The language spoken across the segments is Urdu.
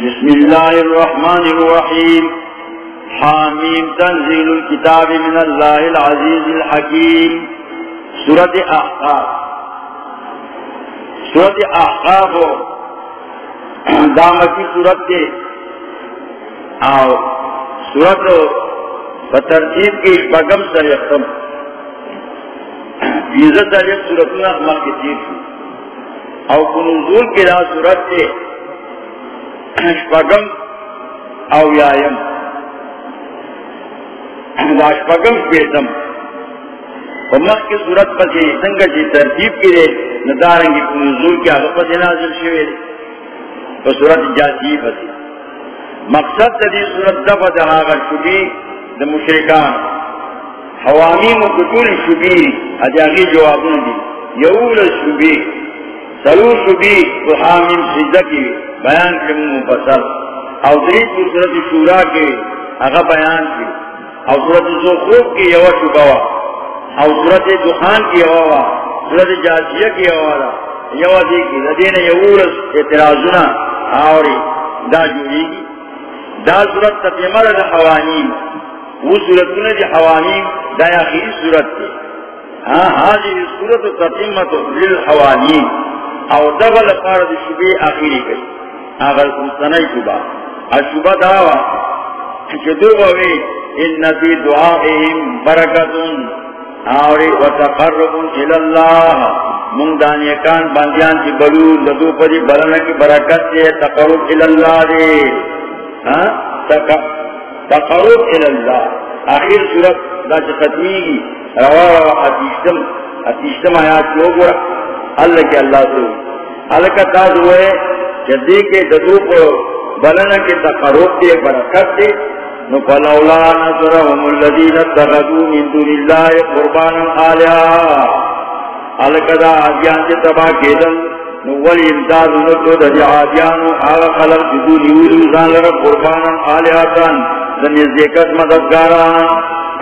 بسم الله الرحمن الرحيم حاميم تنزيل الكتاب من الله العزيز الحكيم سورة أحقاب سورة أحقاب دامکی سورت کے. آو. سورت بترتیب کی بگم سر یختم عزت علیہ سورتنا احمد کی تیر او کنزول کی لا سورت کے شپگم او یایم دا شپگم شپیتم ومخ کی صورت پسی سنگا چی ترتیب کی دے ندارنگی کنزول کی آگا پسی نازل شوئے دے تو صورت جاتی پسی مقصد دا دی صورت دفع دا آگا شبی دا مشرکان. حوامیم و کتول شبی ادیاغی جوابون دی یول شبی سلو شبی تو حامیم سجدہ کی بیان کے مفصل. او دری صورت شورا کے اگا بیان کی او صورت زخوف کی یو شبوا او صورت دخان کی یو وا صورت جاسیہ کی یو یو دی کی لدین یورس اعتراضنا اوری دا جوڑی گی دا صورت تتیمر دا حوانیم وہ صورتنا دی حوانیم دا اخیری صورت تی ہاں ہاں حاضر صورت تتیمت للحوانیم او دغل پارد شبی اخیری کئی اگر سنائی شبا اشبا دعوا چدو بوی ان فی دعائهم برکتن آوری و تقربن الاللہ من دانیکان باندیان کی بلو لدو پدی بلن کی برکت دے تقرب الاللہ دے تقرب الاللہ آخر صورت دا ختمی گی روا روا حتیشتم حتیشتم آیات کیوں گورا اللہ کے اللہ تو اللہ کا تاز ہوئے جدی کے ددو کو بلن کے تقرب دے برکت دے نفلولا نصرهم الذين اتخذوا من دون الله قربانا آلها الکدا آدیان سے تباہ کیدن نوال امداد نکو دا دی آدیانو آغا خلق جدو لیولی زان لگا قربانا آلہاتان دن ازدیکت مددگاران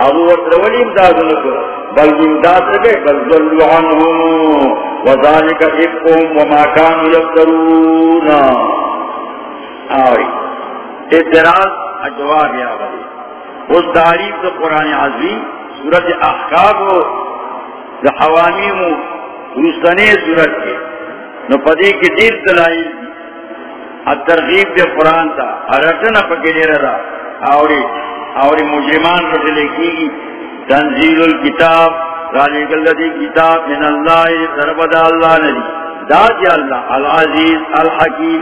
ابو وطرولی امداد نکو بل امداد لگے بل ظلو عنہم، وذالک افقهم وما کانو یفترون. آوری اعتراض جواب یا بھائی اس تعریف تو قرآن عظیم، سورت احقاب ہو جو حوامی ہوں روسنے سورت کے. نو پدے کے دیر دلائی ترغیب دے قرآن تھا ارٹن پکے رہا. آوری آوری مجرمان کو دلے کی تنزیل الکتاب رالی گلدی کتاب من اللہ سربدا اللہ ندی دا جی اللہ، العزیز، الحکیم.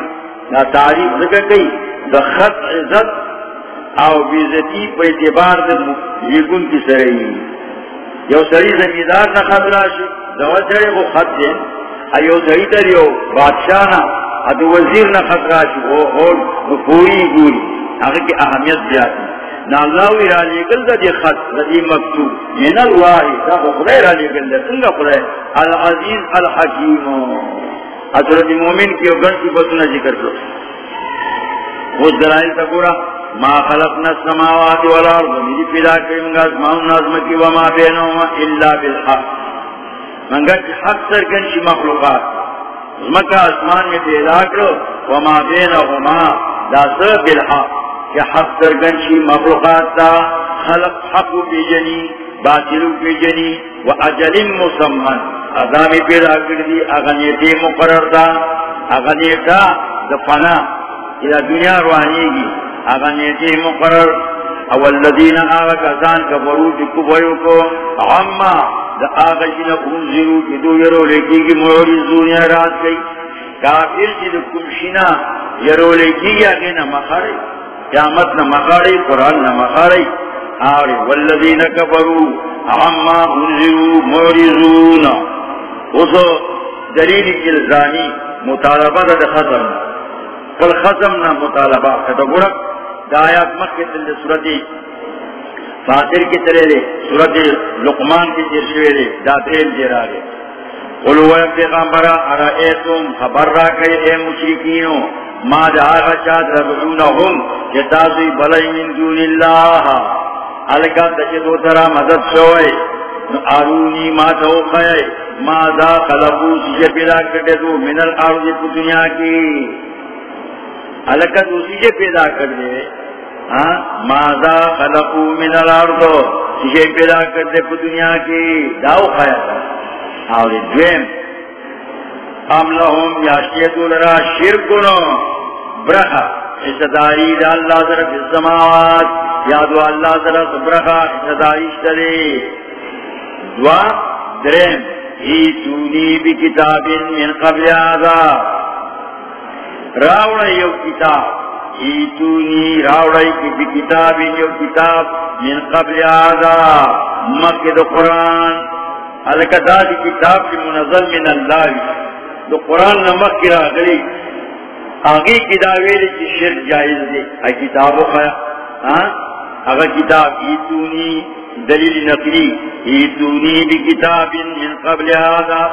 نا تعریف ذکر گئی دا خط عزت او بیزتی پہ اعتبار دے لیگن کی سرئی یو سری زمیدار نا خط راشی. دو سری کو خط دے. ایو سری در یو بادشاہ نا، ادو وزیر نا خط راشی. وہ ہون پوری گوری. اگر کی اہمیت بیاتی نا را لیگل دا دی خط، دا دی مکتوب. یعنی من اللہ دا خدای را لیگل دا. سنگا خدای؟ العزیز الحکیم. حضرت مومن کی اگر کی بسنا ذکر کرو وہ دلائل تا پورا ما خلقنا السماوات والارض، میری پیدا کری منگا اسمان نظم کی، وما بینہما الا بالحق. منگا کی حق سرکن شی مخلوقات. مکہ اسمان میں پیدا کرو وما بینہما، دا سر بالحق. کہ حق سرکن شی مخلوقات تا خلق حق پی جنی باطل پی جنی و اجل مسمن. ادامی پیدا کردی اغنیتی مقرر دا. اغنیتا دفنا الى دنیا روحانی گی اگر نیتی مقرر. اول آغا کسان کفرو چکو بیو کو. عما دا آغا شنا انزیرو کی یرو لیکی کی معرضون یا رات کئی کافر چی دا کمشنا یرو لیکی گیا گینا مخاری قیامت نا مخاری قرآن نا مخاری آوری، والذین کفرو عما انزیرو معرضون۔ اسو دلیل الزانی مطالبہ دا ختم کل ختم نہ مطالبہ، کتا گوڑا دا آیات مکہ تلے سورت فاتر کی طرح دے سورت لقمان کی تیر شوئے دے، دا تیل دیر آگے۔ قلو اے پیغمبرا ارائیتم خبر را کئی اے مشرکینو؟ ما دا آغا چاہت ربعونہم جتازوی بلائی من دون اللہ۔ علکہ دچے دو مدد شوئے۔ آرونی ما توقعے ما دا خلقو سجے پیدا کرتے دو من الارض کو دنیا کی۔ الکت اسی کے پیدا کر دے ہاں ماذا خلقو من الارض چیزے پیدا کر دنیا کی۔ داو خایا تھا اور دویم۔ ام لهم یاشیتو لرا شرکنو برخا حصداری دا اللہ ذرا السماوات یادو اللہ ذرا برخا حصداری شترے دعا درین ایتونی بی کتاب من قبل آزا راوڑ یو کتاب ایتونی راوڑ بی کتاب یو کتاب من قبل آزا مکد قرآن الکتا دی کتاب کی منظر من اللہ دو قرآن نمک کی راہ گلی آگی کتابی کی شرک جائز دے. اے کتابو خیا ہاں؟ اگر کتاب ایتونی دلیل نقلی. ایتونی بی کتاب من قبل آدھا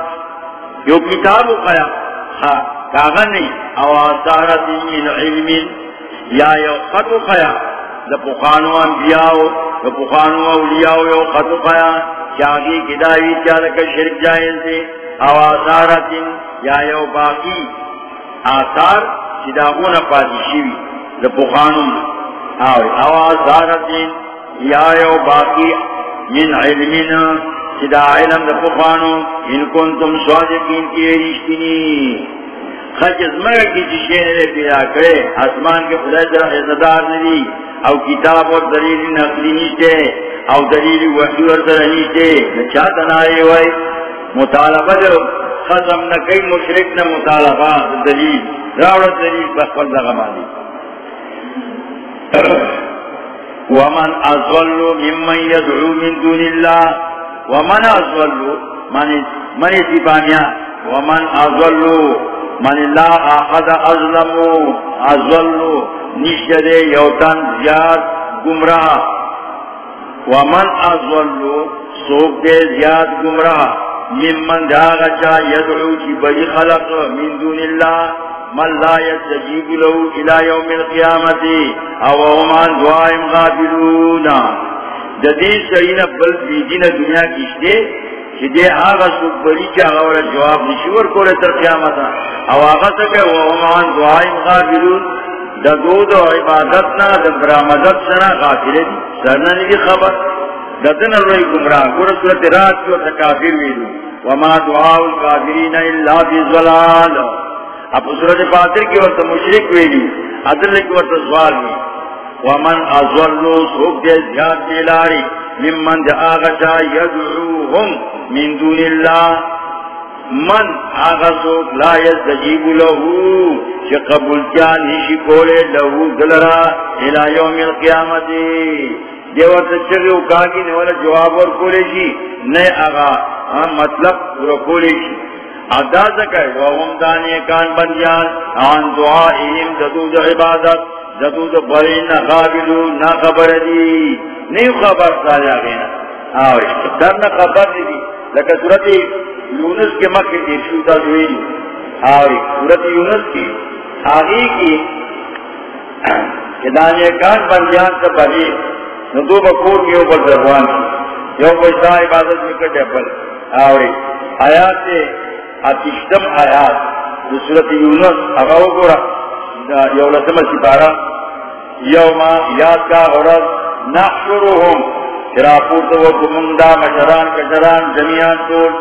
یو کتابو خیا ہاں کاغا نہیں. اوازارت من علم. یا یو خطو خیا دا پخانو انبیاءو دا پخانو اولیاءو یو خطو خیا چاگی کتابی چالک شرک جائز دے. اوازارت یا یو باقی آثار چداغون پاتی شیوی لپخانون. آوی اوازارتین یا یو باقی من علمین چدا علم لپخانون ان کنتم صادقین کی رشتینی خج ازمگا کی چشین لے پیدا کرے، آسمان کے خدای در حضدار ندی، او کتاب اور دلیل نقلی نیشتے، او دلیل وحی اور در نیشتے، نچا تنائے ہوئے مطالبہ جو ختم نہ کئی مشرق نہ مطالبہ، دلیل، راوڑ دلیل بخبر دغمانی ومن اضلو ممن يدعو من دون الله ومن اضلو من من سبانيا ومن اضلو من لا احد اظلمو اضلو نشد یوتن، زیاد، گمراہ. ومن اضلو سوک دے، زیاد، گمراہ. ممن داغا چا يدعو چی بڑی خلق من دون اللہ من لا يستجیب له الى يوم القیامت او امان دعائم غافلون. جدید سعین بل بیدین دنیا کشتے چی دے آغا سوک بڑی چا غور جواب نشور کولے تر قیامت او آغا سکے او امان دعائم غافلون. دا دو دو عبادتنا دا برامدت سنا غافلے دی سرنا نگی خبر. دتن روی گمراہ گورا صورت رات کو تکافر ویدو وما دعاء الكافرین الا فی ظلال اب صورت فاتر کی وقت مشرک ویدو عدل کی وقت سوال وی ومن ازولو سوک دے زیاد دیلاری ممن دے آغشا یدعوهم من دون اللہ۔ من آغا سوک لا یستجیب لہو، چی قبول کیا نیشی کولے لہو دلرا۔ الى یوم القیامتی۔ دیور چگے اکاگی نے جواب اور کولے شی، نئے آگا ہم مطلب پورا کولے شی۔ ادا سکے وہم دانے کان بندیان، آن دعائیم جدود عبادت جدود بری نہ قابلو نہ خبر دی۔ نہیں خبر سالے آگے نا۔ در نہ خبر دی لیکن صورت یونس کے مکہ کی شوتا دوئی آوے، صورت یونس کی آگی کی کہ دانے کان بندیان سے بری ندو بکور کی اوپر زبان. یو پیسا عبادت میں کٹے پل آوری. آیات سے اتشتم آیات جو یونس. اگاو گورا. یو لسم سپارا. یوما یاد کا غرض نحشرهم شراپور تو کمندا مشران، کشران جمیان طول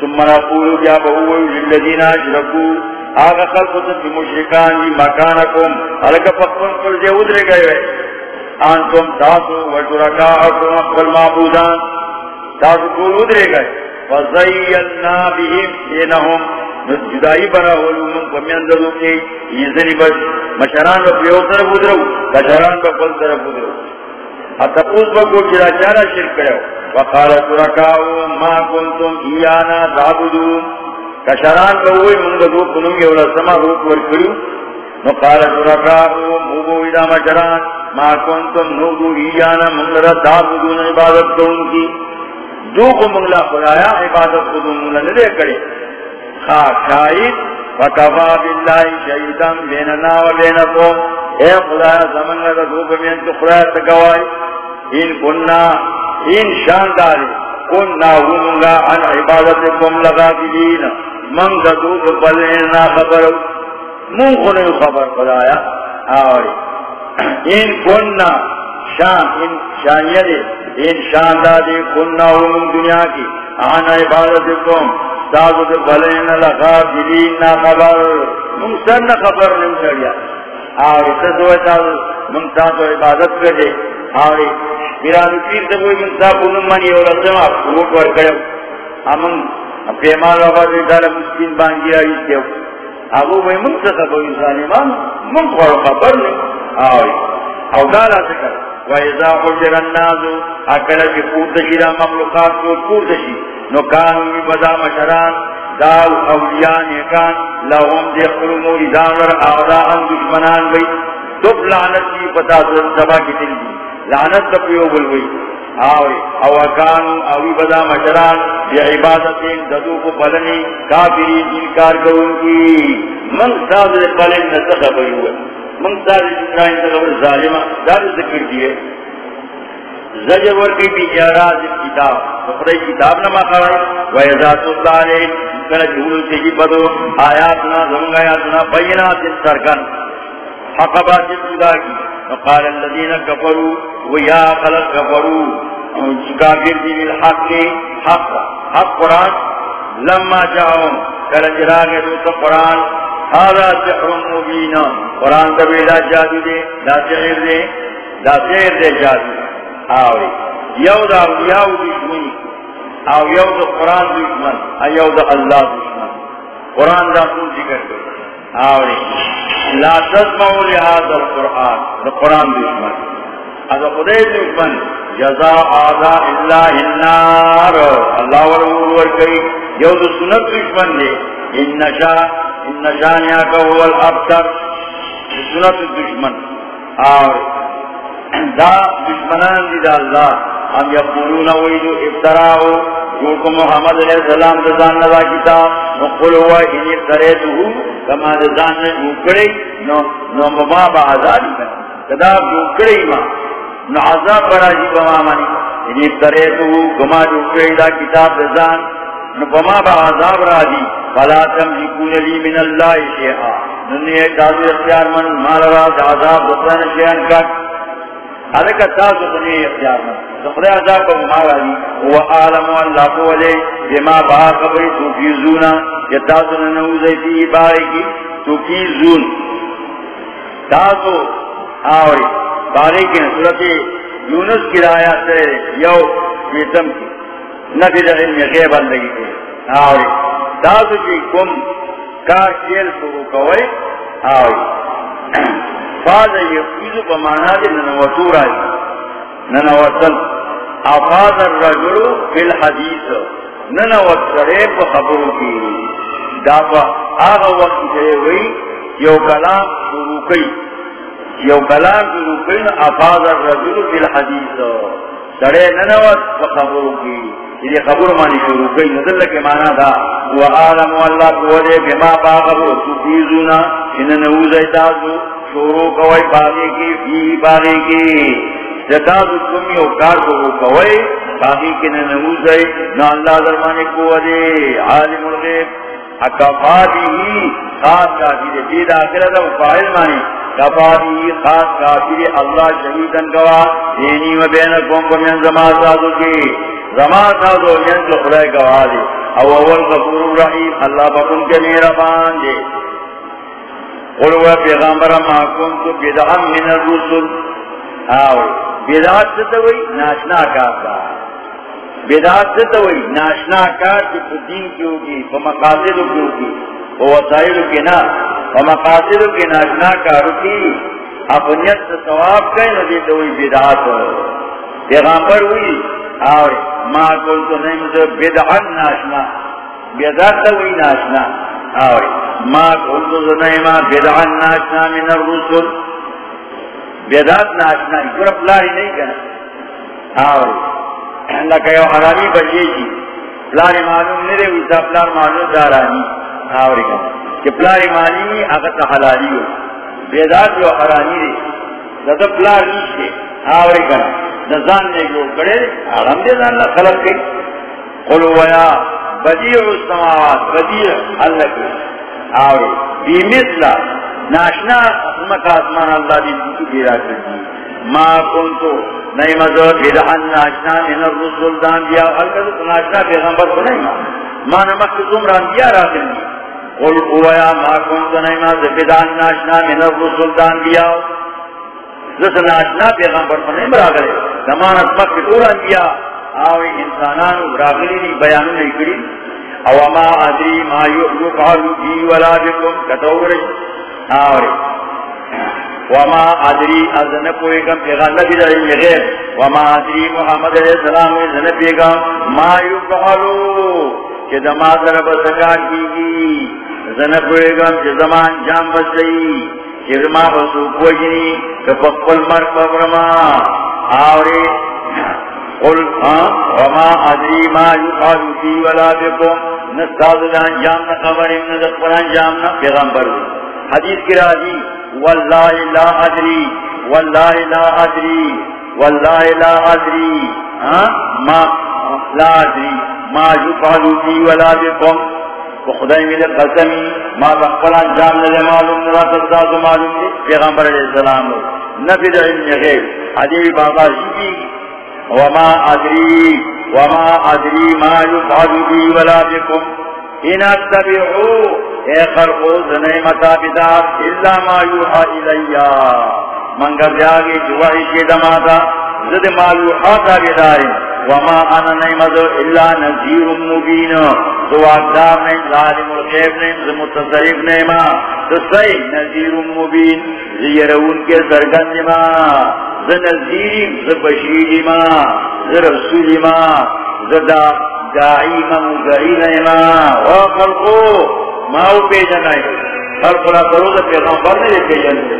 ثم نقولو جا بہوئی للذین اشرکو آغا خلقتن بی مشرکان جی مکانکم. حلق پکمن کل جے ادرے گئے انتم تاسو وشرکاءکم اقبل معبودان. تاسو کول ادرے گئے فزیلنا بهم بینہم جدائی بنا علومن پمیان دلو کے یہ بس مشران با پیو طرف ادرو مشران با پل طرف ادرو اتپوس با کو چرا چارا شرک کرو وقال شرکاء ما کنتم ایانا تعبدون. کشران با ہوئی منگا دو کنم یولا سما روک ورکڑو نقال شرکاء موبو ادا مشران ما کنتم نودو ایانا منگلہ تابدون عبادت دون کی دو کو منگلہ خدایا عبادت دون منگلہ ندے کرے خواہ شاہد فکفا باللہ شہیدم بیننا و بینکم اے خدایا زمنگا دا دو بمین تو خدایا تکوائی ان کننا ان شانداری کننا ہونگا ان عبادت کم لگا دلین من دا دو بلین نا خبر من خنے خبر خدایا آوری ان کننا شان، ان شانیہ دے ان شان دا دے کننا من دنیا کی آنا عبادت کم سازو دے بلین لخا بلین نا خبر من سن خبر نہیں چڑیا۔ آوری تسوے تازو من سازو عبادت کر دے۔ آوری پیرانو پیر سے کوئی من سا کنن منی اور رسم کوٹ ور کرو امن پیمان رفا دے دارا مسکین بانگی آئی کیو ابو میں من سے خبر انسانی من خور خبر نہیں آوری او دالا سکر وَإِذَا حُجِرَ النَّازُ اکڑا کی پورت شیرہ مملوکات کو پورت شی نو کانو می بدا مشران داو اولیاء نیکان، لهم دے قلمو ادان ور آداءن دشمنان بی تب لعنت کی پتا سبا کی دل دی لعنت تپیو بلوی آوری او کانو اوی بدا مشران، بی عبادتین ددو کو پلنی کافری انکار کرون کی من ساز پلن نسخ بیوئے من ساری جنائن تغبر ظالمہ دار ذکر دیئے زجر ورکی بی اعراض کتاب. فقرئی کتاب نما خواہی ویزات اللہ علیہ کل جھول سے جی بدو. آیاتنا زمگ آیاتنا بینات سرکن. حق بات جدا کی. وقال الذین کفروا ویا خلق کفروا کافر دی بالحق، حق حق قرآن. لما جاؤں کل جراغ دوتا قرآن هذا سحر مبين. قرآن دبی دا جادو دے دا سحر دے دا سحر دے جادو. آوری، یو دا اولیاء دشمنی. او یو دا قرآن دشمن یو دا اللہ دشمن. قرآن دا سن ذکر کرو آوری. لا تسمعوا لهذا القرآن. دا قرآن دشمن اذا خدای دشمن جزاء آذاء اللہ النار. اللہ ورور ورکی یو دا سنت دشمن دے ان نشا ان نشانیا کا هو الابتر. سنت دشمن اور دا دشمنان دی دا اللہ. ہم یقولون ویدو افتراہو جوکو محمد علیہ السلام دزان ندا کتاب نقل ہوا انہی افتریتو کما دزان نے اوکڑی نو نو مما با عذابی کنا کدا اوکڑی ما، نو عذاب براجی بما منی. انہی افتریتو کما اوکڑی دا کتاب دزان نو بما با عذاب را راجی فلا تملکون لی من اللہ شیعہ ننی اجازی اختیار من مال راز عذاب دسان شیعن کٹ حلکہ تاسو دنی اختیار من دخل عذاب کو مالا لی جی۔ هو عالم اللہ کو ولی بما با قبری توفیزونا یا تاسو ننوزی فی باری کی توفیزون تاسو آوری باری کی نصورت یونس کی رایا سے یو بیتم کی۔ نفی در علم غیب اندگی کی آوری۔ تاسو چی جی کم کار کیل شروع کوئی آوری۔ فاز یقیزو پا مانا دی ننوطور آئی ننوطن افاظ الرجل فی الحدیث. ننوطرے پا خبرو کی دافا آغا وقت جائے ہوئی یو کلام شروع کئی یو کلام شروع کئی نا افاظ الرجل فی الحدیث. سڑے ننوط پا خبرو کی یہ خبر مانی شروع کئی نظر کے مانا تھا وہ عالم اللہ کو دے بما باغبو تفیزونا ان نوز ایتازو شروع کوئی باغی کی فی باغی کی۔ جتازو کمی او کار شروع کوئی باغی کی نوز ای نا اللہ درمانے کو دے عالم الغیب۔ اکفا بھی خاص کافی دے دید آخرہ دا فائل مانی۔ کفا بھی خاص کافی دے اللہ شہیدن گوا۔ دینی و بینکم کو من زمان سازو کی۔ زمان تھا دو جن تو خدای گواہ دے او اول غفور الرحیم، اللہ بکن کے میرا بان دے قلوا پیغمبر ما کنتو بدعا من الرسل. آو بدعات ستوئی ناشنا کارتا بدعات ستوئی ناشنا کار کی دین کیوں کی پا مقاصدو کیوں کی پا وسائلو کی نا پا کی ناشنا کارو کی اپنیت سے ثواب کئی ندیتوئی بدعات پیغمبر ہوئی اور ما کل تو نہیں مجھے ناشنا. بدعت ہوئی ناشنا. اور ما کل تو نہیں ناشنا من الرسل. بدعت ناشنا. یورپ لاری نہیں کہنا اور لکہ یو حرامی بچے جی پلاری معلوم نہیں رہے ویسا پلار معلوم دارانی. اور کہ پلاری معلومی اگر حلالی ہو بیدات جو حرامی رہے زدہ پلار نیچے اور کہنا نزان نے جو کرے آرام دے دانا خلق کی قلو ویا، بدیع السماوات، بدیع اللہ کی آوری. بی مثلا ناشنا مکا آسمان اللہ دی دیتو گیرا کردی. ما کنتو. نئی مزو بدعن ناشنا من الرسول دان دیا حلکت ناشنا پیغمبر کو نہیں ما نمک تم ران دیا را کردی. قل قویا ما کنتو نئی مزو بدعن ناشنا من الرسول دان دیا جس ناشنا پیغمبر کو نہیں برا کرے. زمان اسمک تور انبیاء آوی انسانان براغلی دی، بیانو نہیں کری. او ما ادری ما یقعلو بی ولا بکم کتوری آوری وما ادری ازن پوئیگم پیغان نبی داری غیر وما ادری محمد علیہ السلام ازن پیغام ما یقعلو کہ دما در بسکا کی گی ازن پوئیگم کہ زمان جام بسئی. کہ زمان بسو کوجنی کہ پقل مر پبرما آوری قل وما ادری ما يقال في ولا بكم نستاذ الانجام خبر من ذكر انجام پیغمبر حدیث کی راضی والله لا ادری والله لا ادری والله لا ادری ما، لا ادری، ما يقال في ولا بكم خدای میرے قسمی، ما بقل انجام نہ معلوم نہ تستاذ معلوم پیغمبر علیہ السلام. نفی علم غیب حدیث بابا جی وما ادري وما ادري ما يفعل بي ولا بكم. ان اتبعوا اي خلقوا زنيمتا بدا الا ما يوحى الي من قد ياغي جوائي شدماتا زد ما يوحى تابداري وما انا نعمد الا نذير مبين. تو اقدام نے ظالم الغیب نے متصرف نے ما تو صحیح نذیر مبین زیرون کے سرگند ما ز نذیر ما ز ما ز داعی ما مدعین ما و خلقو، ما او پیجنائی خلق را کرو دا پیغمبر نے پیجن دے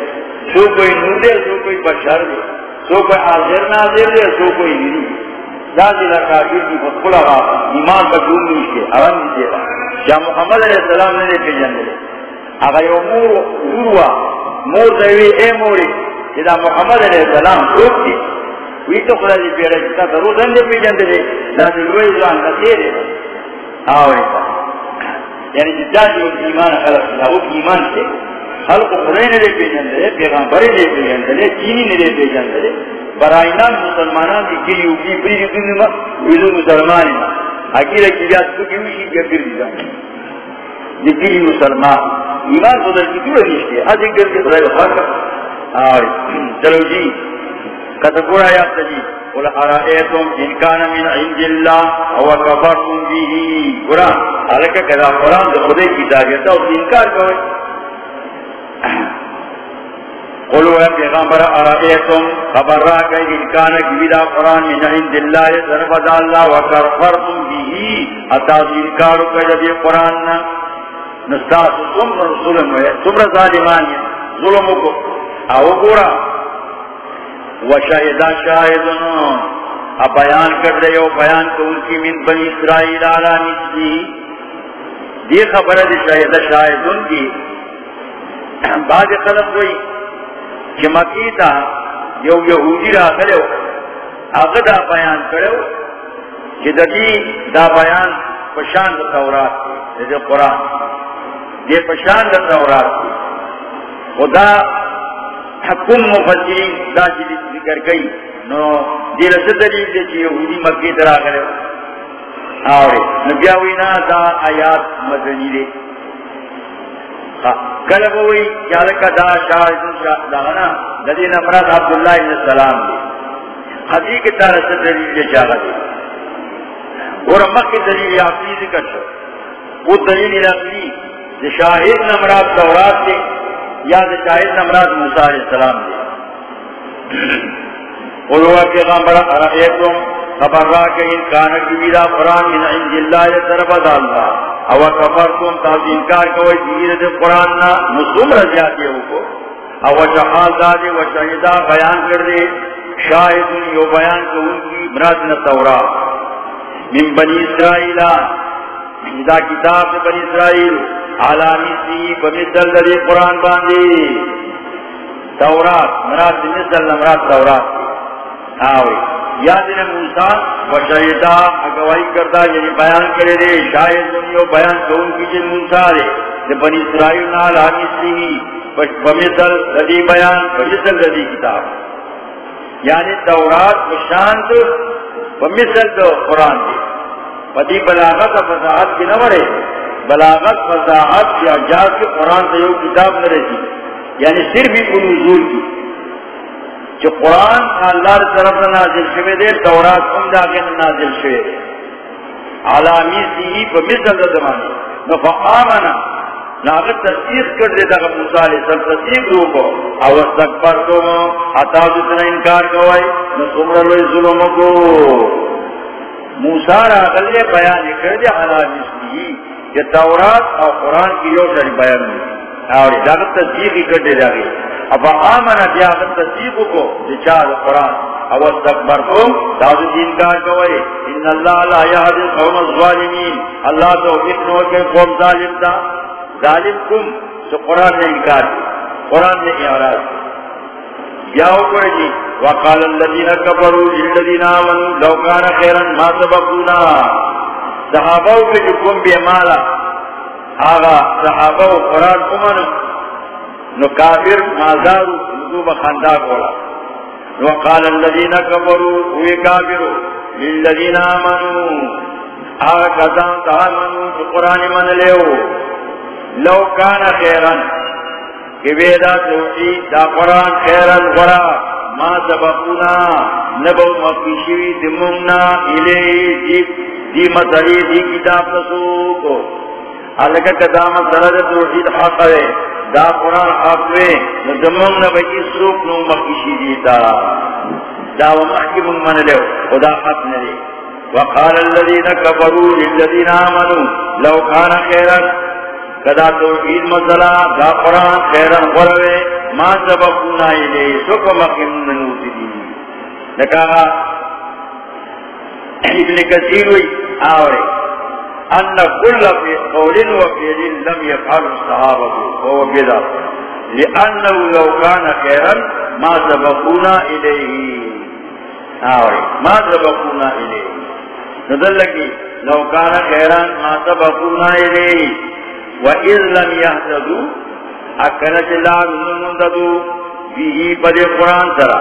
سو کوئی نور دے سو کوئی بشر دے سو کوئی حاضر ناظر دے سو کوئی نہیں دادی کافر کی بخلا ایمان کا جون نہیں کے ارم نہیں دے رہا کیا محمد علیہ السلام نے پہ جن دے اگر یہ مور موروا مور دوی اے موری جدا محمد علیہ السلام روک دی؟ وی تو خلا دی پیرا جتا درو دن دے پہ جن دے دادی روی زوان نسی دے آوے یعنی جدا جو ایمان خلق، دا وہ ایمان سے خلق خلق نے پہ جن دے پیغمبر نے پہ جن دے چینی نے پہ جن دے برائنان مسلمانان دی کلی اوکی پری دنی ما ویدو مسلمانی ما اکی رکی بیاد سکی وشی کیا پھر دیتا دی کلی مسلمان. ایمان تو در کی دور نیشتے از ایک گرد کے خاکا آئی چلو جی کتبورا یاد جی۔ قل ارائیتم ان کان من عند اللہ او کفرتم بیہی قرآن حالکہ کدا قرآن دا خودے کتابیتا اس انکار کوئی قلو اے پیغمبر، ارائیتم خبر را کہ کئی انکانک بیدا قرآن من عند اللہ ضربت اللہ وکر فرطم بیہی اتاز انکارو کئی جبی قرآن نستاس سمر ظلم ہے، سمر ظالمانی ظلمو کو۔ او گورا. وشاہدہ شاہدنو. اب بیان کر رہے ہو بیان کو ان کی من بنی اسرائیل آلا نسلی دی خبر دی شاہدہ شاہدن کی. بعد خلق ہوئی کہ مکی تا یو یہودی را کرو آگا دا بیان کرو کہ دی دا بیان پشان دا تورات دی قرآن. دی پشان دا تورات خدا حکم مفسرین دا چلی ذکر گئی نو دی رسد دلیل دی چی یہودی مکی ترا کرو آوری نبیاوینا دا آیات مدنی دی ہاں، کلب ہوئی چالکا دا شاہد داغنا ددین امراض عبداللہ علیہ السلام دی حدیق تارہ سے دلیل کے شاہد دی اور مکی دلیل عقلی ذکر شو. وہ دلیل عقلی دی شاہد نمراد دورات دی یا دی شاہد نمراد موسیٰ علیہ السلام دی۔ قلوہ کے غمبر ارائیتم خبر را کہ ان کانک بیدا قرآن من عند اللہ طرف اللہ۔ او کفرتم تاسو انکار کوئی دیر دے قرآن نا مسلم رجاتی ہو کو۔ او شحال دادے و شہدہ بیان کر دے شاہد یو بیان کو ان کی مراد تورا۔ من بنی اسرائیل، دا کتاب بنی اسرائیل۔ علامی سی بمثل دے قرآن باندے تورات، مراد مثل مراد تورات. آوری. یاد نے موسیٰ و شہدہ اگوائی کرتا یعنی بیان کرے دے شاید دنیا بیان تو ان کی جن موسیٰ دے. دے بنی اسرائیل نال آنی سی بمثل ردی بیان، بمثل ردی کتاب. یعنی تورات بشانت بمثل دو قرآن دی پتی بلاغت و فضاحت کی نمرے بلاغت، فضاحت یا جاز کے قرآن سے یو کتاب نہ رہتی یعنی صرف ہی ان نزول کی۔ جو قرآن اللہ کی طرف نازل شوے دے، تورات کم جا کے نازل شوے۔ دے علامی سی بمثل دو زمانے۔ نفا آمنا۔ ناغت تصدیق کر دیتا کہ موسیٰ علیہ السلام تصدیق روکو او استقبر تو حتا جتنا انکار کوئی نسمر اللہ ظلم کو۔ موسیٰ را غلے بیان کر دیا علا جسلی کہ تورات اور قرآن کی یو شری بیان نہیں اور ناغت تصدیق ہی کر دیتا گئی اب آمنا بیا غت تصدیق کو دچار قرآن۔ او استقبر تو تاجت انکار کوئی ان اللہ لا یہد قوم الظالمین۔ اللہ تو اتنو کے قوم ظالم دا ظالم کم تو قرآن نے انکار کی قرآن نے اعراض دی یا اوپر جی وقال الذین کفروا للذین آمنوا، لو کان خیرا ما سبقونا۔ صحابہ کے جو کم بے مالا آغا صحابہ و قرآن کمن نو کافر مازارو نزوب خندا کولا وقال الذین کفروا ہوئے کافروا للذین آمنوا. آغا کسان تآمنوا جو قرآن من لیو لو کان خیرن کہ ویدا سوچی دا قرآن خیرن غرا ما سبقونا، نبو مقیشوی دمونا الی دی دی مسئلی دی کتاب نسوکو حالکہ قدام سرد توحید حق ہے، دا قرآن حق وے ندمون نبی سوک نو مقیشی دیتا دا ومحکم من من لیو خدا حق نلے وقال الذين كفروا للذين آمنوا، لو كان خيرا کدا توحید مسئلہ دا قرآن خیرن قروے ما سبقونا ایلے سکو مقیم ننوتی دی لکہا ابن کثیر ہوئی آورے ان کل فی قول و فیل لم یفعل صحابہ وهو بدا لأنه لو كان خيرا ما سبقونا إليه آورے ما سبقونا إليه نظر لکی لو كان خيرا ما سبقونا إليه وَإِذْ لَمْ يَحْتَدُوا اَكَّنَتِ اللَّهُ نُمُنْدَدُوا بِهِ بَدِ قرآن ترى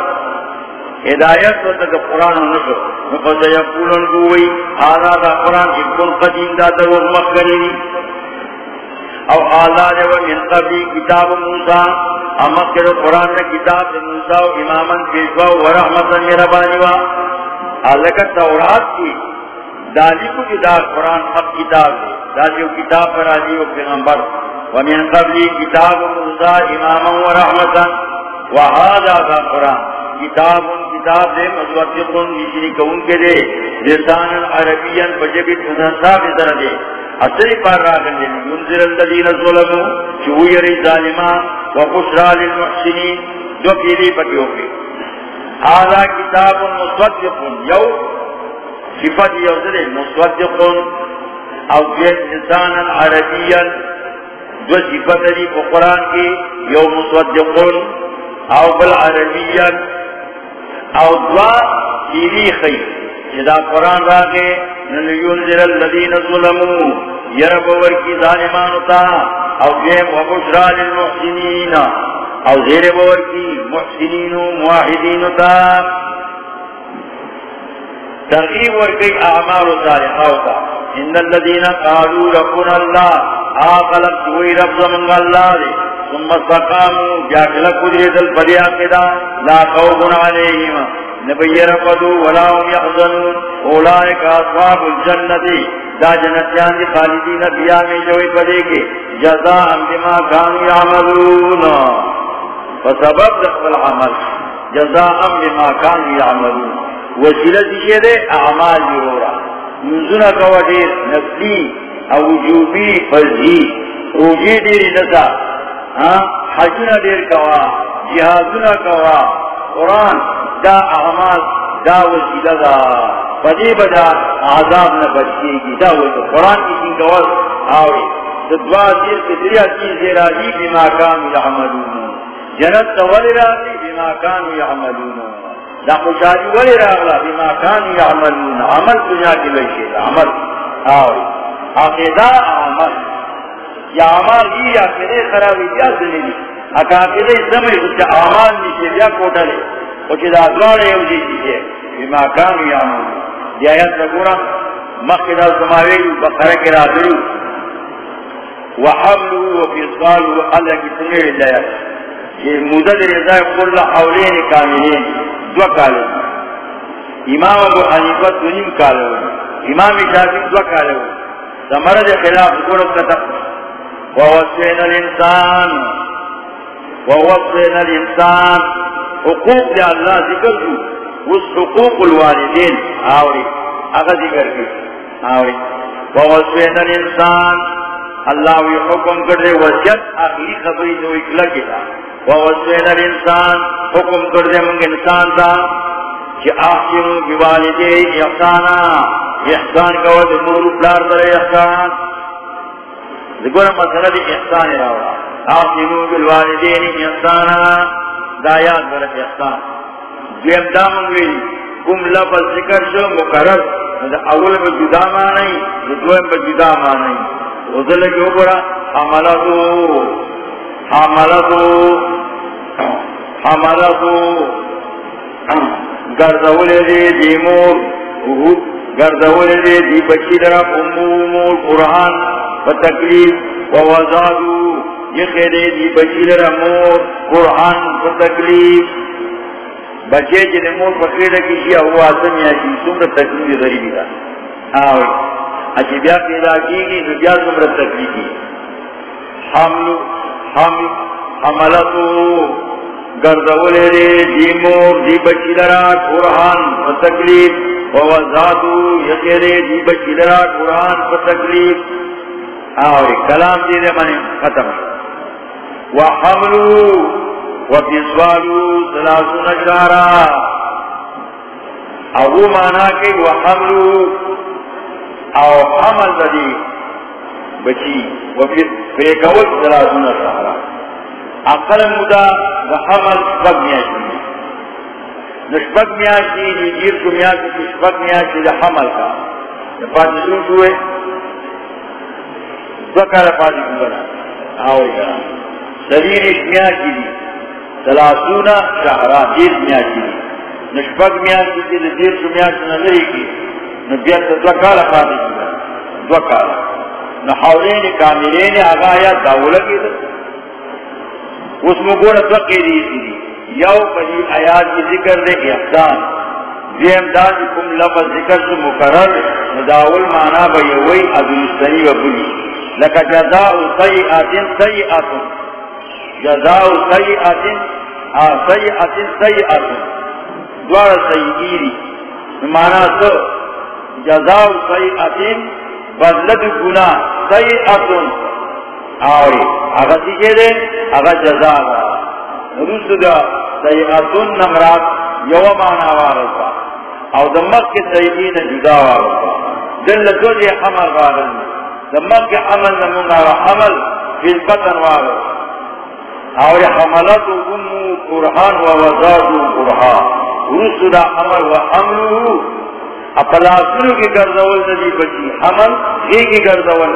ہدایت ہوتا کہ قرآن و نصر نفس یقولن گوئی آذا دا قرآن ابن قدیم دا در وغمق او آذا دے و من قبلی کتاب موسیٰ. امک کے قرآن نے کتاب موسیٰ و اماما پیشوا و رحمتا میرا بانیوا. اللہ کا تورات کی دالی کو جدا قرآن حق کتاب دے کتاب پر آجی و پیغمبر. ومن قبلی کتاب موسیٰ اماما و رحمتا. وہادا کا قرآن. کتاب ان کتاب دے مصوطقن نشنی کون کے دے. لسانا عربیاً بجبت حسنسا کی طرح دے. اصلی پر راکن دے ينزل الذین ظلموا چوئی ری ظالمان وقشرا للمحسنین. جو پیلی پتیوں کے آدھا کتاب مصوطقن یو صفت یو یوزر مصدق او جیل انسانا عربیا، دو صفت لی قرآن کی یو مصدق او بل بالعربیا او دوا سیری خی جدا قرآن را کے راگے نلیونزر الذین ظلمو یربور کی ظالمانتا او جیم وبشرا للمحسنین. او زیر بور کی محسنین و موحدینتا ترغیب ورکی اعمال صالحاوتا ان الذین قالوا ربنا اللہ آقلق دوئی رب زمانگ اللہ دے ثم استقاموا جاکلق قدرت الفدیع قدا لا خوفن علیہم نبی رفضوا ولا هم يحزنون اولائک اصحاب الجنت. دا جنتیان دی خالدین، بیا میں جوئی پدے کے جزاء بما كانوا يعملون. فسبب دخل العمل. جزاء بما كانوا يعملون. وسیلہ دیشے دے اعمال بھی ہو رہا نزنہ کوا دیر نفلی او وجوبی فرضی روجی دیر نسا حجنہ دیر کوا جہازنہ کوا قرآن دا اعمال، دا وسیلہ دا پدی بدا عذاب نہ بچے گی دا وسیلہ قرآن کی سن کوا آوری دعا دیر کے دریا چیزیں راضی بما کانو یعملون. جنت تولی راضی بما کانو یعملون. دا خوشحالی ولی راغلا بما کان یعملون. عمل دنیا کی لئیشی دا عمل. آوری. عقیدہ عمل. یا عمل ہی یا کنے خرابی بیا سنی یا سنیدی اکاکر اسلامی کچھ آمان نیچے بیا کوٹا لے. وچی دا دوار یو جی چیزے بما کانو یامون دی آیات لگونا مخینا سماویلو بقرہ کی رادلو وحملو وفیصالو اللہ کی سنیر جایا. یہ مدد رضای قل حولین کاملین. دو کالو امام ابو حنیفت دنیم کالو امام شافی دو کالو سمرد خلاف قرب کتا۔ ووسوین الانسان۔ ووصينا الإنسان حقوق دي الله ذكر جو وس حقوق الوالدین۔ الوالدين آوري اغا ذكر جو آوري ووصينا الإنسان الله حكم کرده وسيط آخری خبری جو اکلا کتا۔ ووصينا الإنسان حكم کرده منگ انسان دا کہ آخروا بوالدے احسانا، احسان کا وجه مولو پلار در احسان. ذکر مسئلہ دی احسان راوڑا. آسنو بالوالدین احسانا دایات برد احسان. دویم دامنگوی کم لفظ ذکر شو، مقرر. اول با جدا مانی دا دویم با جدا مانی وزل کی اوپرا حملتو حملتو حملتو گردول دی دیمور گردول دی دی بچی درہ امور قرآن و تکلیف و وزادو، یہ خیرے دی بچی مور، قرآن کو تکلیف. بچے جن مور پکڑے رکھی کیا ہوا آسم کی سمر تکلیف غریبی دا. آوے اچھی بیا پیدا کی گی تو بیا سمر تکلیف کی. حمل حمل حملتو گردولے دے جی دی مور دی جی بچی لرا قرآن کو تکلیف ووزادو یہ خیرے دی جی بچی لرا قرآن کو تکلیف آوے کلام دیدے منے ختم ہے۔ وحملوا وفصالوا ثلاثون شهرا او مانا کہ وحملوا او حمل ذی بچی وفصال ثلاثون شهرا اقل مدى وحمل میاشی نشبق میاشی نجیر کو میاشی نشبق میاشی لحمل کا۔ پاتشون شوئے دو کار پاتشون بنا آوئی کرام سریر کی۔ دی سلاسونا شہرا دیر میا کی۔ دی نشپک میا دی دیر نظری کی۔ نبیت دو کالا خانے دی دو نحولین کاملین آگا آیا داولا کی دی اس مگونا دو قیدی کی دی۔ یو پہی آیات کی ذکر دے احسان۔ دیم دان کم لفظ ذکر سے مقرر۔ نداول مانا بیوئی ادنستنی و بلی۔ لکا جزاء سیئات سیئات جزاء سیئات سیئات سیئات دوار سیئیری مانا سو۔ جزاء سیئات بدلد گناہ سیئات آوری اگا تیجے دے؟ رسو دا. نمرات یو مانا وارسا او دمک کے جدا وارسا دل دو دے حمل وارسا دمک کے عمل نمونگا حمل فی البطن وارسا اور حملت قرآن و وزاد قرآن. حمل و حملو اپلاسنو کی گردول ندی بچی، حمل غی کی گردول۔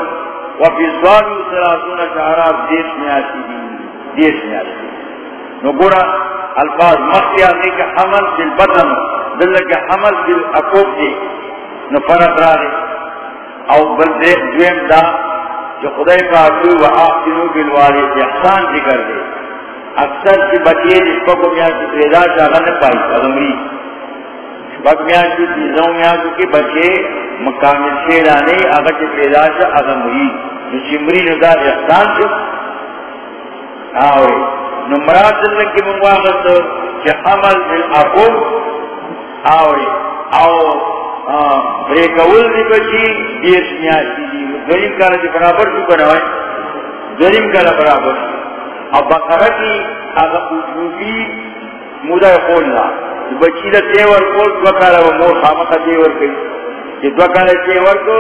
و فی سوالو سلاسون شہرات دیش میں آتی دی، دیش میں آتی نو گورا، الفاظ مخی آنے کے حمل فی البطن دلہ کے حمل فی الاکوب دی۔ نو فرق را دی۔ او بلدے دویم دا، جو خدای کا عدو و آخنو بالوالد احسان ذکر دے۔ اکثر کی بچے جس کو کو کی پیدا چاہا نہ پائی اغمری بک کی چیزوں میاں کی بچے مکامل شیر آنے اگر چی پیدا چاہا اغمری جو چمری ندا احسان جو آوے۔ نمرات دلن کی منواغت چی عمل بالعقوب آوے۔ آو بریکول دی بچی دیش میاشتی دی دوریم کالا دی برابر شو بناوائے دوریم کالا برابر اب بقرہ کی اگر اجوبی مودا قول بچی دا تیور قول دو کالا و مور خامقا تیور کئی کہ دو کالا تیور کو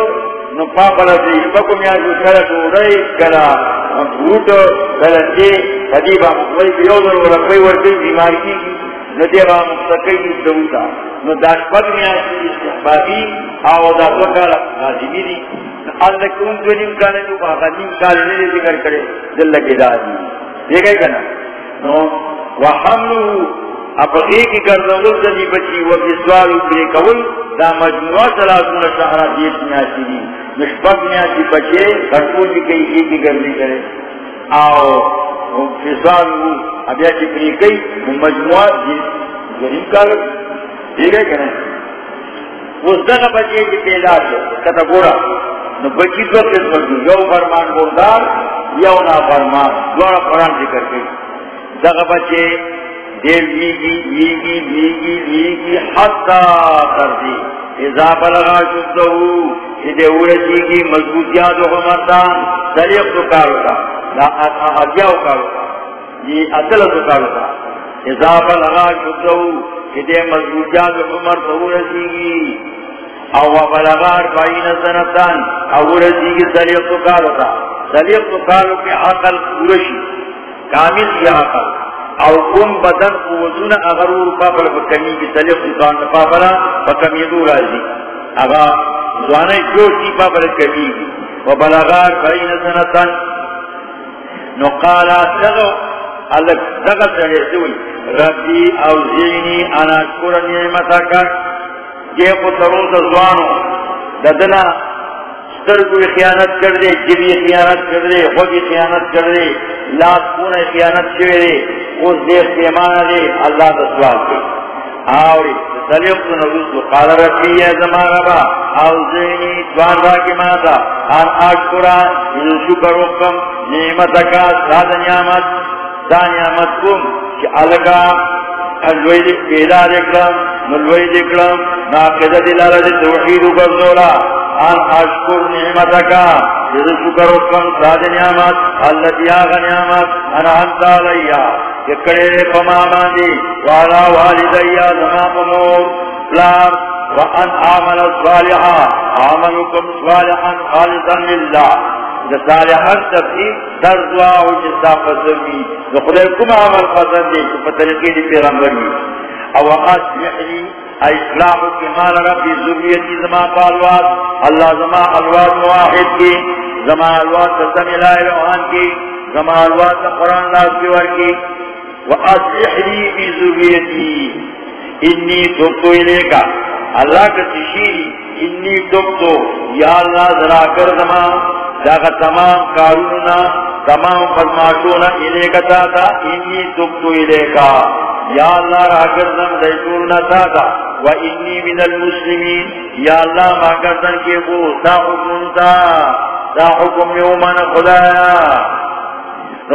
نو پاپلا دی بکو میاشو کالا دورائی کالا بھوٹ کالا تی حدیبا مطوئی بیوزر و رقوی ورکی بیمار کی ندی با مستقی دوتا نو داش پد میاشی استحبابی آو دا دو کالا غازمی دی اللہ کون دو نیم کالا جو باقا نیم کالا نیلے ذکر کرے دل لگے دا دی دیکھے کنا نو وحملو اب ایک گردول زنی بچی و بسوال اکری کول دا مجموعہ سلاسون شہرہ دیت نیاسی دی. مشبق نیاسی بچے خرکول کی کئی ایک گردی کرے. آو بسوال اب یا چکری کئی مجموعہ دیت غریب کا لگ دیکھے کنا اس دن بچے کی پیدا سے کتا گورا. نو بچی دو قسمت دو یو فرمان بردار یو نا فرمان دوارا قرآن ذکر کری دغا بچے دیر لیگی لیگی لیگی لیگی حتی کردی ازا بلغا کی مضبوطیات و خمردان سلیق تو کاروتا لا اجیاو کاروتا یہ اصل تو کاروتا ازا بلغا مضبوطیات و کی او بلغار سنتان او کی سلیق تو کالو تا سلیق تو کی عقل کامل کی عقل۔ او کم بدن قوتون اگر ورپا پر بکمی کی سلیق تو کالو پرا بکمی دو رازی اگا زوانے جوشی پا پر کمی و بلغار بائین سنتان نو قالا سغو اللہ دغت رہے سوئی ربی او زینی انا شکر نعمتا کر یہ پتروں کا زوانو ددنا سترگو خیانت کر دے جبی خیانت کر دے خودی خیانت کر دے لاس پونے خیانت کر دے، اس دیکھ کے مانا دے، اللہ کا سوال کے آوری سلیقت نبوس قال ربی یا زمان ربا اوزینی دوان را کی ماتا، آن آشکرا ان شکر وقم نعمتکا ساد نعمت، دا نعمت کم، کہ الگا، الوی پیدا دکلم ملوی دکلم ناقض دلالا دی توحید بردولا ان اشکر نعمتکا جز شکر وکم ساد نعمت اللتی آغا نعمت، انا انتا لیا ککڑے پماما دی والا والدیا زمان پمور پلار وان آمن صالحا، آمنکم صالحا خالصا للہ صالحا تفسیر در دعا و جسا فضلی خدای کم عمل فضل دی فتلقی دی پیغمبر دی۔ او اصلح لی اصلاح کی مال ربی ذریتی زما پالواد اللہ زما الواد واحد کی زما الواد تسم الہ روحان کی زما الواد قرآن لاز کی ور کی۔ و اصلح لی بی ذریتی انی توبتو کا اللہ کا تشیری انی توبتو یا اللہ ذرا کر زما، داغا تمام کاروننا تمام فرماشونا الے کا تا انی توبتو الے کا۔ یا اللہ را کر کردن دیتورنا تاتا و انی من المسلمین، یا اللہ ما کردن کے بو دا حکم تا دا حکم یومن خدایا۔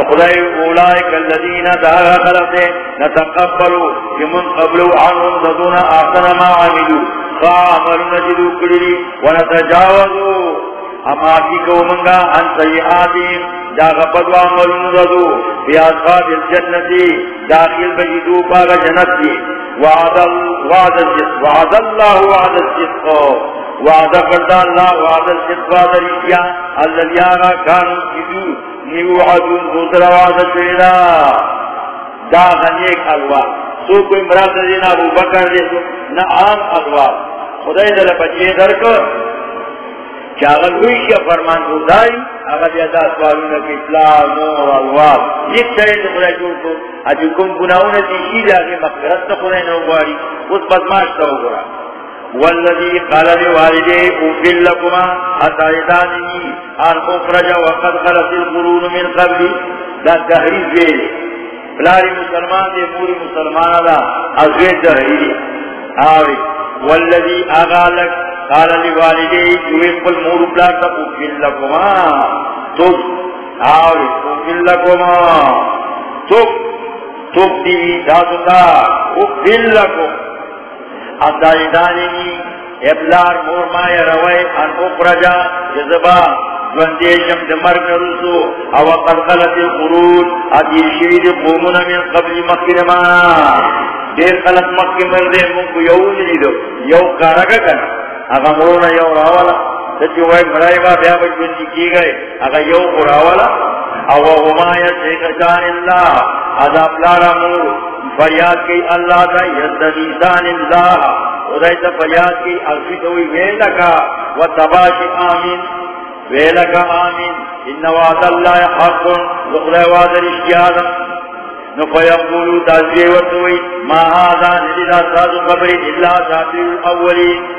خدای اولائک اللذین دا خلق دے نتقبلو کمن قبلو عنهم ددونا احسن ما عملو. خامل نجدو کلی و نتجاوزو اما کی کو منگا ان سیئاتیم. دا غفد وعملون ردو فی اصحاب الجنتی، داخل بجدو پاگ جنت دی. وعد اللہ وعد الصدق وعد کرتا اللہ وعد الصدق وعد الاشیاء اللذی آگا کانو کدو نیو عدون دوسرا وعد شویدا دا غنیک الوا سو کوئی مراد دینا ابو بکر دے نا عام الوا خدای دل بچے درکو چاگل ہوئی کیا فرمان خدای اگر بیادا سوالونا کی اطلاع نور الواب یک چرے تو خدای جوڑ کو اجو کم گناہونا دیشی جاگے مقرد تو خدای نو گواری اس بدماش تو گورا والذی قال لوالدے اوفل لکما اتائدانی ان اخرج وقد خلص القرون من قبلی دا تحریف ویلے بلاری مسلمان دے، پوری مسلمان دا ازوید تحریف آوری والذی اغالک قال لوالدے جوئے قل مور بلا تا اوفل لکما تب. آوری اوفل لکما تب. تب دیوی داتو تا. اوفل ادائی دانی ابلار مور مای روی ان اخرجا جزبا جوندیشم دمرگ نرسو او قد خلط القرون ادی شوید قومنا من قبل مکر مانا دیر خلط مکر مردے منکو یو نیدو یو کارگا کنا اگا مرونا یو راوالا سچی وائی مرائی با بیا بای جوندی کی گئے، اگا یو راوالا. او غمایت شیخشان اللہ عذاب لارا مور. فریاد کی اللہ دا یزدیسان اللہ. خدای تا فریاد کی الفی دوئی ویلکا. و تباش آمین. ویلکا آمین. ان وعد اللہ حق. لقل وعد رشتیادا نفیقولو تازیوتوی ما آدان نجدہ سازو قبری اللہ ساتیر الاولین.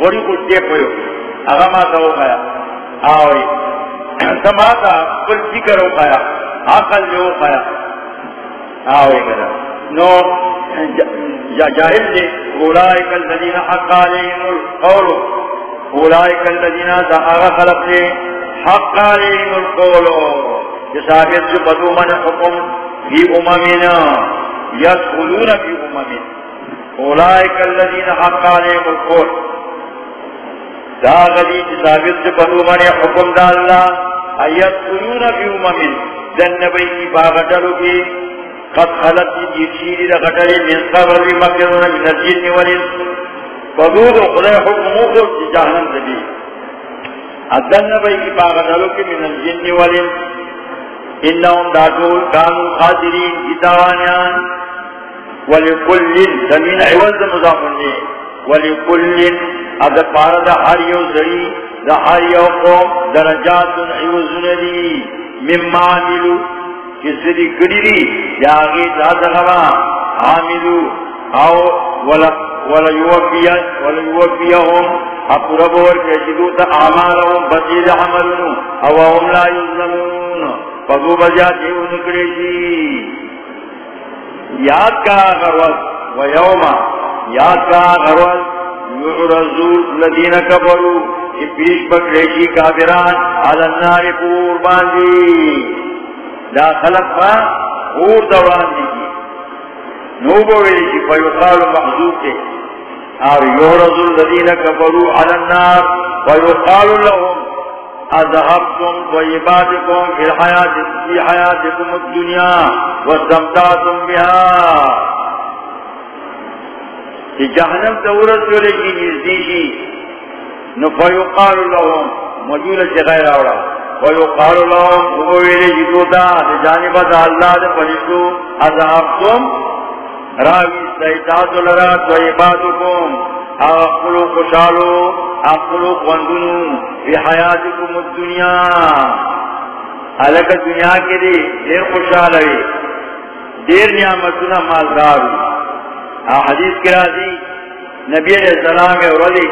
گوڑی کو جے کوئی اگا ماتا ہو کھایا آوری سماتا کل فکر ہو کھایا عقل جو ہو کھایا آوری کرا نو جاہل دے اولائک الذین حق علیہم القول اولائک الذین دعا خلق دے حق علیہم القول جسابت جو بدو من حکم فی اممنا یدخلون فی اممنا اولائک الذین حق علیہم القول دا غلی جسابت جو بدو من حکم دا اللہ ایدخلون فی اممنا دن کی باغتلو کی، قد خلط خلت جیشیری دا غٹلی من قبل بی مکرون من الجن والانس فدود خدای حکم مخور جی جہنم دبی ادن کی باغتلو کی من الجن والانس انہم داتول کانو خاطرین، جتاوانیان. ولکل زمین عوض مضافن لے ولکل اد پارا دا ہر یو زری دا ہر یو قوم درجات عوض لی مما عملو کسی دی کڑی دی، یا آگی جاد عاملو، او ولا ولا یوفیا، ولا یوفیہم اپ ربور کے جدو تا اعمالهم بزید عملون او هم لا یظلمون فضو بجا دیو نکڑی جی۔ یاد کا غروز و یوما یاد کا غروز یعرزو الذین کفروا پیش بکریشی کافران، علی النار پور باندی۔ دا خلق با اور دوران دیگی نوبو ویلی فیقال محضوب کے اور یورز الذین کفروا علی النار لهم، اذهبتم طیباتکم فی الحیات، فی حیاتکم الدنیا واستمتعتم بها۔ کہ جہنم تورت جو لگی نزدیشی نفیقال لهم مجول سے غیر آورا. ویقال لهم وویلی جی جدوتا جانب دا اللہ دا پنشتو اذهبتم راوی سیتات لرا طیباتکم. اقلو خوشالو اقلو قوندنو فی حیاتکم الدنیا. حلق دنیا کے دیر خوشحال ہے دیر نعمتنا مالدار حدیث کرا دی نبی علیہ السلام اوردی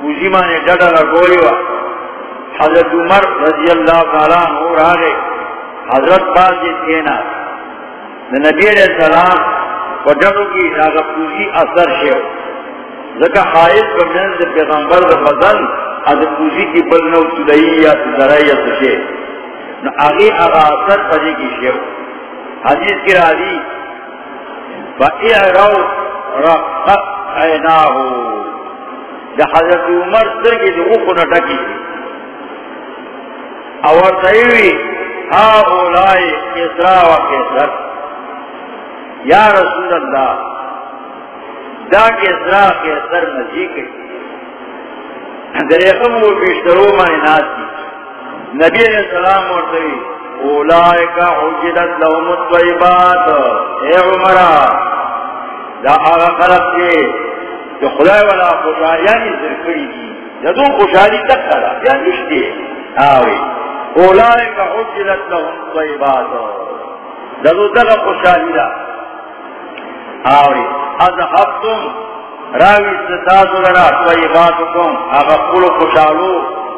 بوزی مانے ڈڑا لگولی وا۔ حضرت عمر رضی اللہ تعالیٰ عنہ راگے حضرت باز جیت کہنا نبی علیہ السلام کو وجہوں کی ناغفوزی اثر شیو۔ ذکا حائد کرنین سے پیغمبر دا فضل از پوزی کی بلنو تدئی یا تدرائی یا تشے نو آگی آغا اثر پجے کی شیو۔ حدیث کی راضی فَإِعْرَوْ رَقَّ عَيْنَاهُ۔ دا حضرت عمر سرگی دا اوکو نٹکی اور تیوی ہا اولائی کسرا و کسر یا رسول اللہ، دا کسرا کسر نزیک دریقم و پیشترو مانی ناسی نبی علیہ السلام ورطوی اولائکا حجدت لهم الطیبات. اے عمرہ دا آغا خلق کے جو خدای والا خوشحالیانی ذکری دی جدو خوشحالی تک کرا یا نشتے آوی. اولائکا حجدت لهم الطیبات. جدو تک خوشحالی دا آوی. از حفتم راوی ستازو لرا طیباتکم. آغا قلو خوشحالو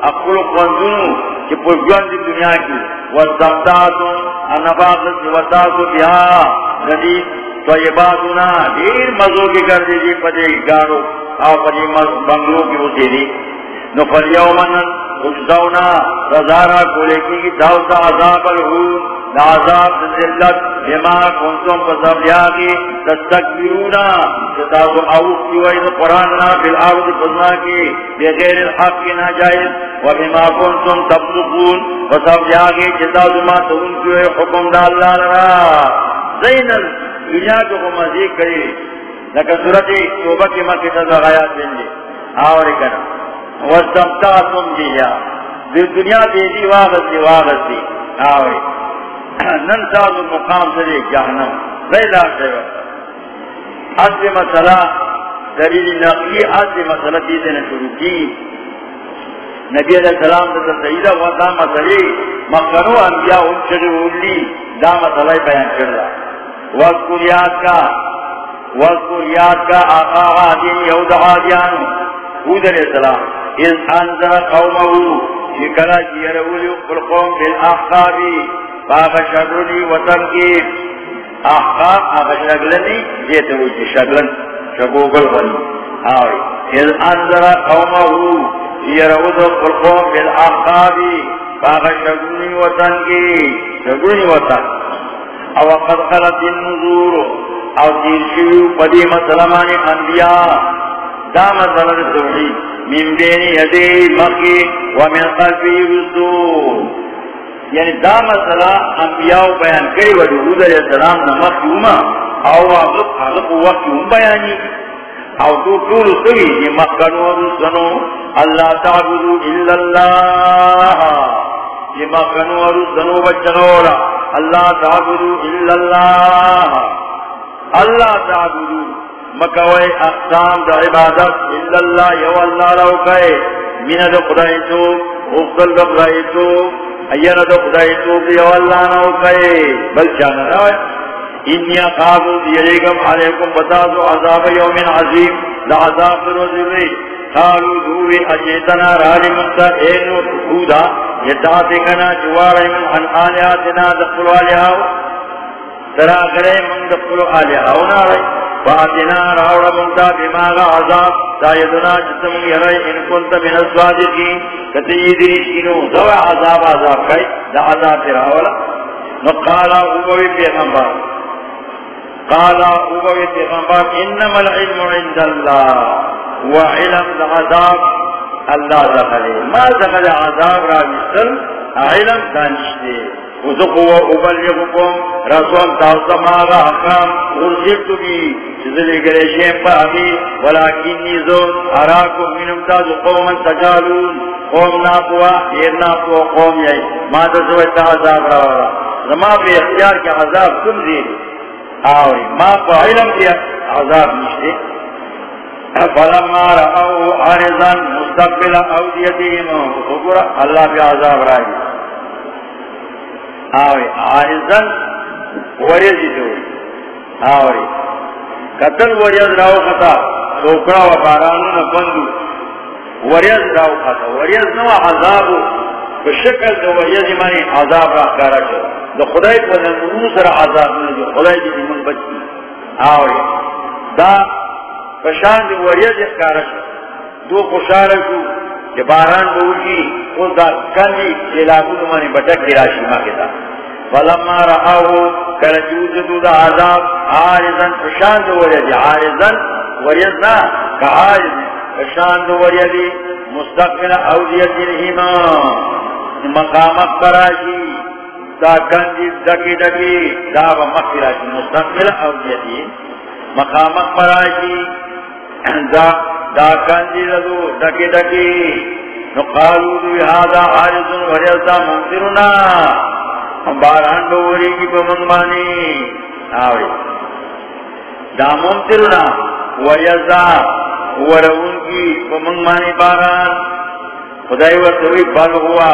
اقل قنزون کہ پرگوان دی دنیا کی. وزمتاتو انفاقت وطاسو بیا ندید طیباتونا دیر مزو کی کر دیجی پدے گارو آو پدے بنگلو کی ہوتی دی. نفر یومن اجزونا رزارا کولے کی داوتا عذاب الہون لعذاب ذلت بما کنتم فصب یاگی تستکبرونا ستاسو اوف کی وید قرآننا فی الارض فضنا کی بغیر الحق کی ناجائز وبما کنتم تبلقون فصب یاگی ستاسو ما تون کی وید حکم دا اللہ لرا زین دنیا کو مزید کری لیکن صورت توبہ کی مکی تدر آیات دیں گے آوری کنا. وستمتعتم جیا دنیا دیدی واغت دی واغت دی. آوری. نن ساز مقام سے جہنم. لیلا شیو اصل مسئلہ دلیل نقلی اصل مسئلہ دیدن شروع کی. نبی علیہ السلام سے سیدہ و دا مسئلے مقنو انبیاء ان شروع اولی دا مسئلہ بیان کرلا وذکر یاد کا وذکر یاد کا آقا عادین یہود عادیان حود علیہ السلام. اذ انزل قومہو شکرہ جیرولی قلقوم بالاحقابی باغ شگلنی وطن کی احقاب شگلنی ہوئی جی شگلن شگوگل بنی آوری۔ اذ انظر قومہو یرود قلقوم وطن کی وطن۔ او قد النظور او شیو پدی مسلمان انبیاء۔ دا توحید۔ من بین یدی مکی ومن قلبی رسول یعنی دا مسئلہ انبیاء بیان کری و دعود علیہ السلام نمک یوما، او واقف حلق وقت یوم بیانی او تو طول سوی یہ مکنو رسنو اللہ تعبدو الا اللہ یہ مکنو رسنو بچنورا اللہ تعبدو الا اللہ. اللہ تعبدو، مکوئے اقسام دا عبادت الا اللہ یو اللہ رو من دا قدائتو اختل دا قدائتو ایر دو خدای تو بیو اللہ نو کئے، بل چانا روائے انی اقابو دیریگم علیکم بتازو عذاب یوم عظیم، لعذاب روزوی قالو دووی، اجیتنا رالی منتا اینو خودا یتاتی کنا جواری من ان آلیاتنا دخلو آلیہاو ترا کرے من دخلو آلیہاو نارائی فاتنا راوڑا منتا بماغا عذاب. سایدنا جسم یرائی ان کنت من الصادقین. کتیدی انو دو عذاب عذاب کئی. دا عذاب راولا نقالا اوبوی پیغمبر. قالا اوبوی پیغمبر، انما العلم عند اللہ. وعلم دا عذاب. اللہ دخلے. ما دخل عذاب را مستر علم دانشتے. وذقوا وبلغكم رسول تاوسا ماغا حقام ورزلت بي شزلي قريشين فاهمي ولكني زون أراكم من امتاز قوما تجالون. قوم ناقوا دير ناقوا قوم يأي ما تسوى عذاب راولا زما في اختيار کے عذاب کم دیر آوری ما پا علم کی عذاب نشتے فلما رأوا عارضا مستقبل أوديتهم وقرأ الله بعذاب رأي آوری عارضا وریزی دوری آوری قتل وریز راو خطا سوکرا و بارانون بندو۔ وریز راو خطا، وریز نو عذابو۔ بشکل دو وریز مانی عذاب را کارا شد دو خدای پر نمونو عذاب نجو خدای جی من بچی آوری دا پشان دی وریز کارا شد دو خوشارا کہ باران بوشی خود دا کندی علاقو دمانی بٹک دی راشی ما کتا فلما رآو کرجوزدو دا عذاب، عارضا پشان دو وریز جی عارضا وریز نا کا عارض پشان دو وریز جی مستقبل اوزیت الہیمان مقامت پراشی دا کندی دکی دکی، دا با مقفراشی مستقبل اوزیت مقامت پراشی دا دا کندی لدو دکی دکی نقالو دوی هادا عارضن وریزا منصرنا۔ باران بوری کی بمنمانی آوری دا منصرنا وریزا ورون کی بمنمانی باران۔ خدای ورطوی بل ہوا،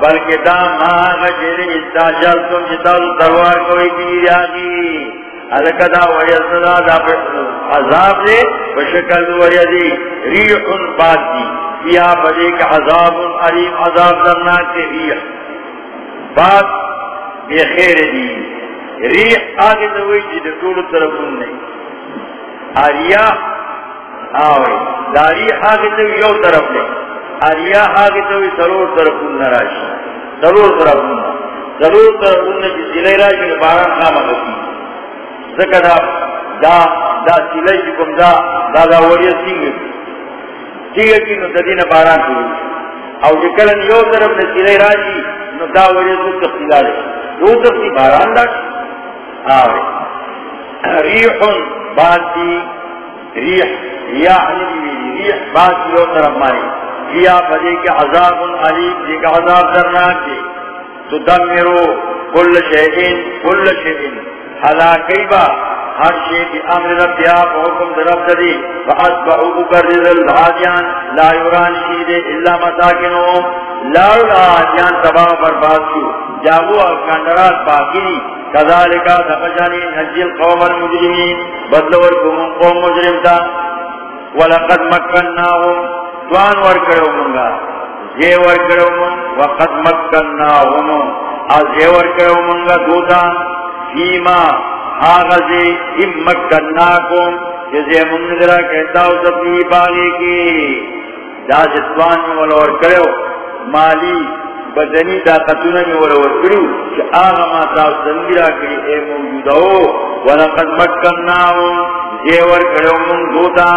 بلکہ دا ماغا جیرے استاجال تم جتال دروار کوئی کی آگی۔ الکدا وریزا دا عذاب دے بشکل وریزی ریح باد دی۔ بیا بدے کا عذاب علیم، عذاب درناک کے ریح۔ بات بے خیر دی۔ ریح آگے دوئی جی دے طول طرفون نہیں۔ آریا آوئی داری آگے دوئی یو طرف نہیں آریا آگے دوئی سرور طرفون نراشی سرور طرفون ضرور تر انہیں کی سلے راشی، باران خام اختی ذکر دا دا دا سلے جی کم دا دا دا وریہ سنگ سنگ کی نو ددین باران کی او جکلن یو طرف نے سلے راشی نو دا وریہ سنگ تختی دا دے دو تختی باران دا آوے ریح باتی ریح ریح ریح باتی یو طرف ماری کیا فدی کے عذاب علیم جی کا عذاب درناک جی تدمیرو کل شہین کل شہین حلاکی با ہر شئی بی امر ربیا حکم در رب دی فاسبعو بکرد الحادیان لا یوران شیدے اللہ مساکنو لا یوران تباہ برباد شو، جاگو اکاندرات باقی دی کذالکا دفجانی نجل قوم المجرمین بدلور کمون قوم مجرم تا، ولقد مکناهم دوان ورکڑو منگا زی ورکڑو من وقت مکننا ہمو از زی ورکڑو منگا دوتا فیما آغازی ام مکننا کم جزی منگرہ کہتا ہو سبنی باغی کی۔ دا جتوان میں والا ورکڑو مالی بدنی طاقتونا میں والا ورکڑو کہ آغا ما تاو سنگرہ کی اے موجودہ ہو۔ ولقد مکننا ہم زی ورکڑو من دوتا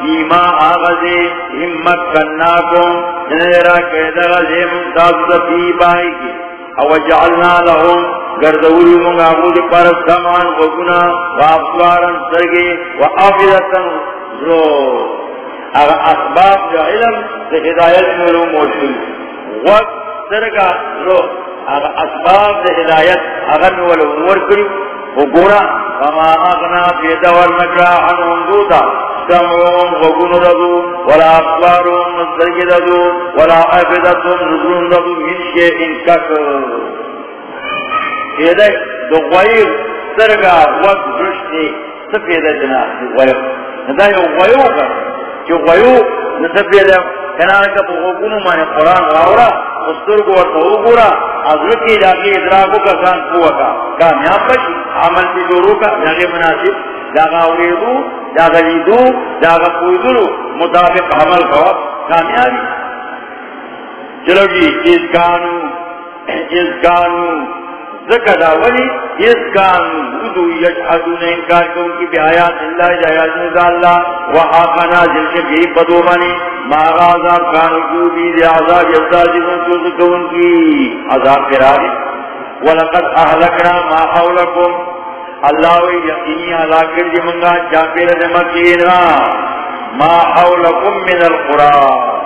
فیما آغازی ہمت کنناکم جنیرا قیدہ غزی منتاز فی بائی کی۔ او جعلنا لهم گردولی منگا مود پر سمان وگنا و افسوارا سرگی و آفیدتا رو. اگر اسباب جو علم سے ہدایت ملو موجود. وقت سرگا رو. اگر اسباب سے ہدایت اگر ملو مور کری. و گورا اغنا فی دور نکرا عنهم دوتا سمعون غقون ردو ولا اقبارون نزدرگ ردو ولا عفدتون نزرون ردو من شیئن ککر پیدے دو غیر سرگا وقت رشتی سپیدے جنا غیر ندا یو غیو جو غیو نسپیدے کنانکا پا غقون مانی قرآن راورا استرگو ورطا اگورا از رکی جاکی ادراکو کا سان پوہ کا کامیاب بشی عمل کی جورو کا جاگے مناسب جاگا اوریدو جاگا لیدو جاگا پویدو مطابق عمل کا کامیابی چلو جی اس کانو اس کانو ذکر ولی اس کانو ودو یجحدون انکار کو ان کی بیایات اللہ جایات نزا اللہ وحاقا نازل کے بھی بدو بنی ماغا عذاب کانو جو بھی دی عذاب یستاجبون جو ذکر ان کی عذاب کراری ولقد احلقنا ما حولکم اللہ یقینی علا کر دی منگا جاپیر دی مکینا ما حولکم من القرآن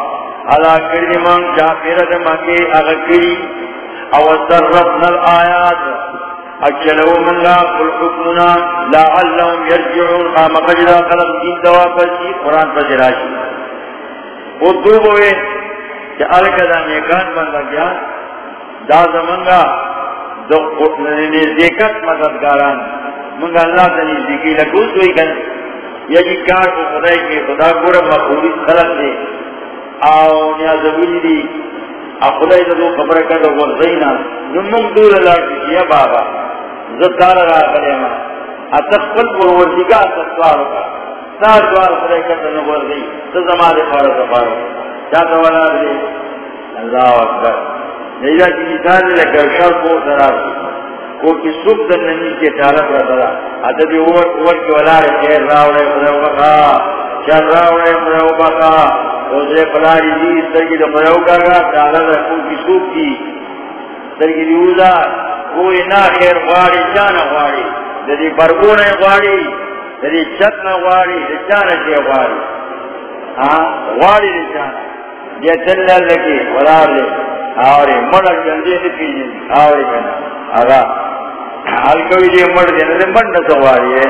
علا کر دی منگ جاپیر دی مکی اغکری او صرفنا الآیات اجلو منگا قل حکمنا لعلهم یرجعون قام قجرا خلق دین دوا پسی قرآن پسراشی وہ دوب ہوئے کہ الکدہ نیکان بندہ گیا، دا زمنگا دو نزدیکت مددگاران. منگا اللہ تا نزدیکی لکوز ہوئی کن. یجی کار کو خدای کے خدا گورا مخوری خلق دے. آو نیازبولی دی. خدای دو خبر کردو ورزینا نمم دور اللہ کیا بابا زدار را کلیما اتقبل ورورسی کا اتقوارو کا سار دوار خدای کردو نورزی تزمان دے پارا سفارو چاہتا والا دے اللہ اکبر. نیجا کی مثال لکر شر کو سراسی کو کی سب در نمی کے چالت را سرا حتی اوور اوور کی ولار خیر راوڑے خداو بخا شر راوڑے خداو بخا اوزے پلاری دی، سرگی کی کی کوئی نا خیر چانا برگون چانا چے چانا یہ ولار لے مڑا جلدی نہیں کنا آگا. مڑ مڑ ہے.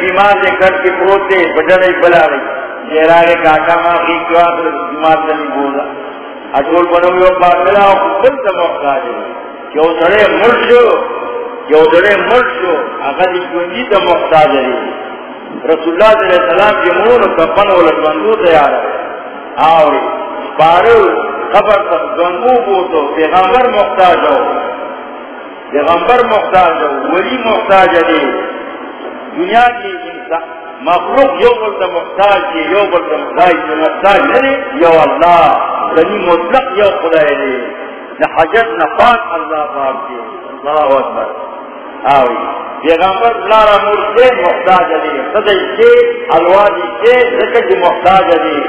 بیمار کر کے پروتے بجر بلا رہی یہ راگے کاکا ماں خیق کیا تو بیمار دے نہیں بولا۔ اٹھول بنو یو باقلا خبل تا موقع دے کہ او سڑے مڑ شو، کہ او سڑے مڑ شو آگا دی جی کنجی تا موقع دے رسول اللہ صلی اللہ علیہ وسلم کی مون کپن و لکبندو تیار ہے۔ آوری پارو خبر پر گنگو بوتو، پیغمبر محتاج ہو۔ پیغمبر محتاج ہو، ولی محتاج ہے دنیا کی انسان مخلوق یو بلتا محتاج ہے یو بلتا محتاج ہے محتاج ہے یو اللہ غنی یعنی مطلق یو خدای ہے حجت نفاق اللہ پاک دے اللہ اکبر. آوری پیغمبر لارا مرسے محتاج علی صدی کے الوادی کے ذکر کی محتاج علی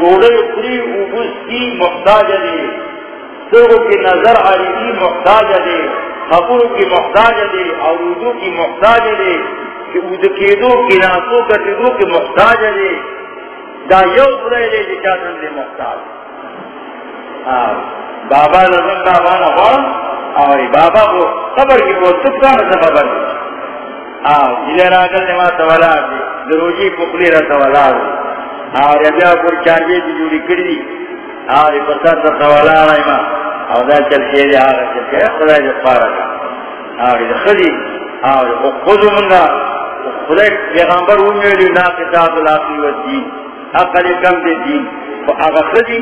گوڑے اتری اوبس کی محتاج علی سرو کی نظر علی محتاج علی خبروں کی محتاج علی اور کی محتاج علی کہ اد دو کی ناسو کا دو کی محتاج علی جی۔ دا یو خدای دے جی جا دے محتاج۔ بابا لازم بابا نہ اور بابا کو خبر کی بہت سب کا مطلب خبر آؤ جلے راگل نے وہاں سوالا دی۔ دروجی پکلی رہا سوالا دی۔ اور ابیا پر چارجے کی جوڑی کری دی۔ اور پسر تا سوالا رہا ماں اور دا چل کے لیا آگا چل کے خدا جب پارا تھا اور دا خدی۔ اور خود منگا۔ خدا پیغمبر اون امیلی نا کتاب الاقی و دین. اقل کم دے دین. آگا خدی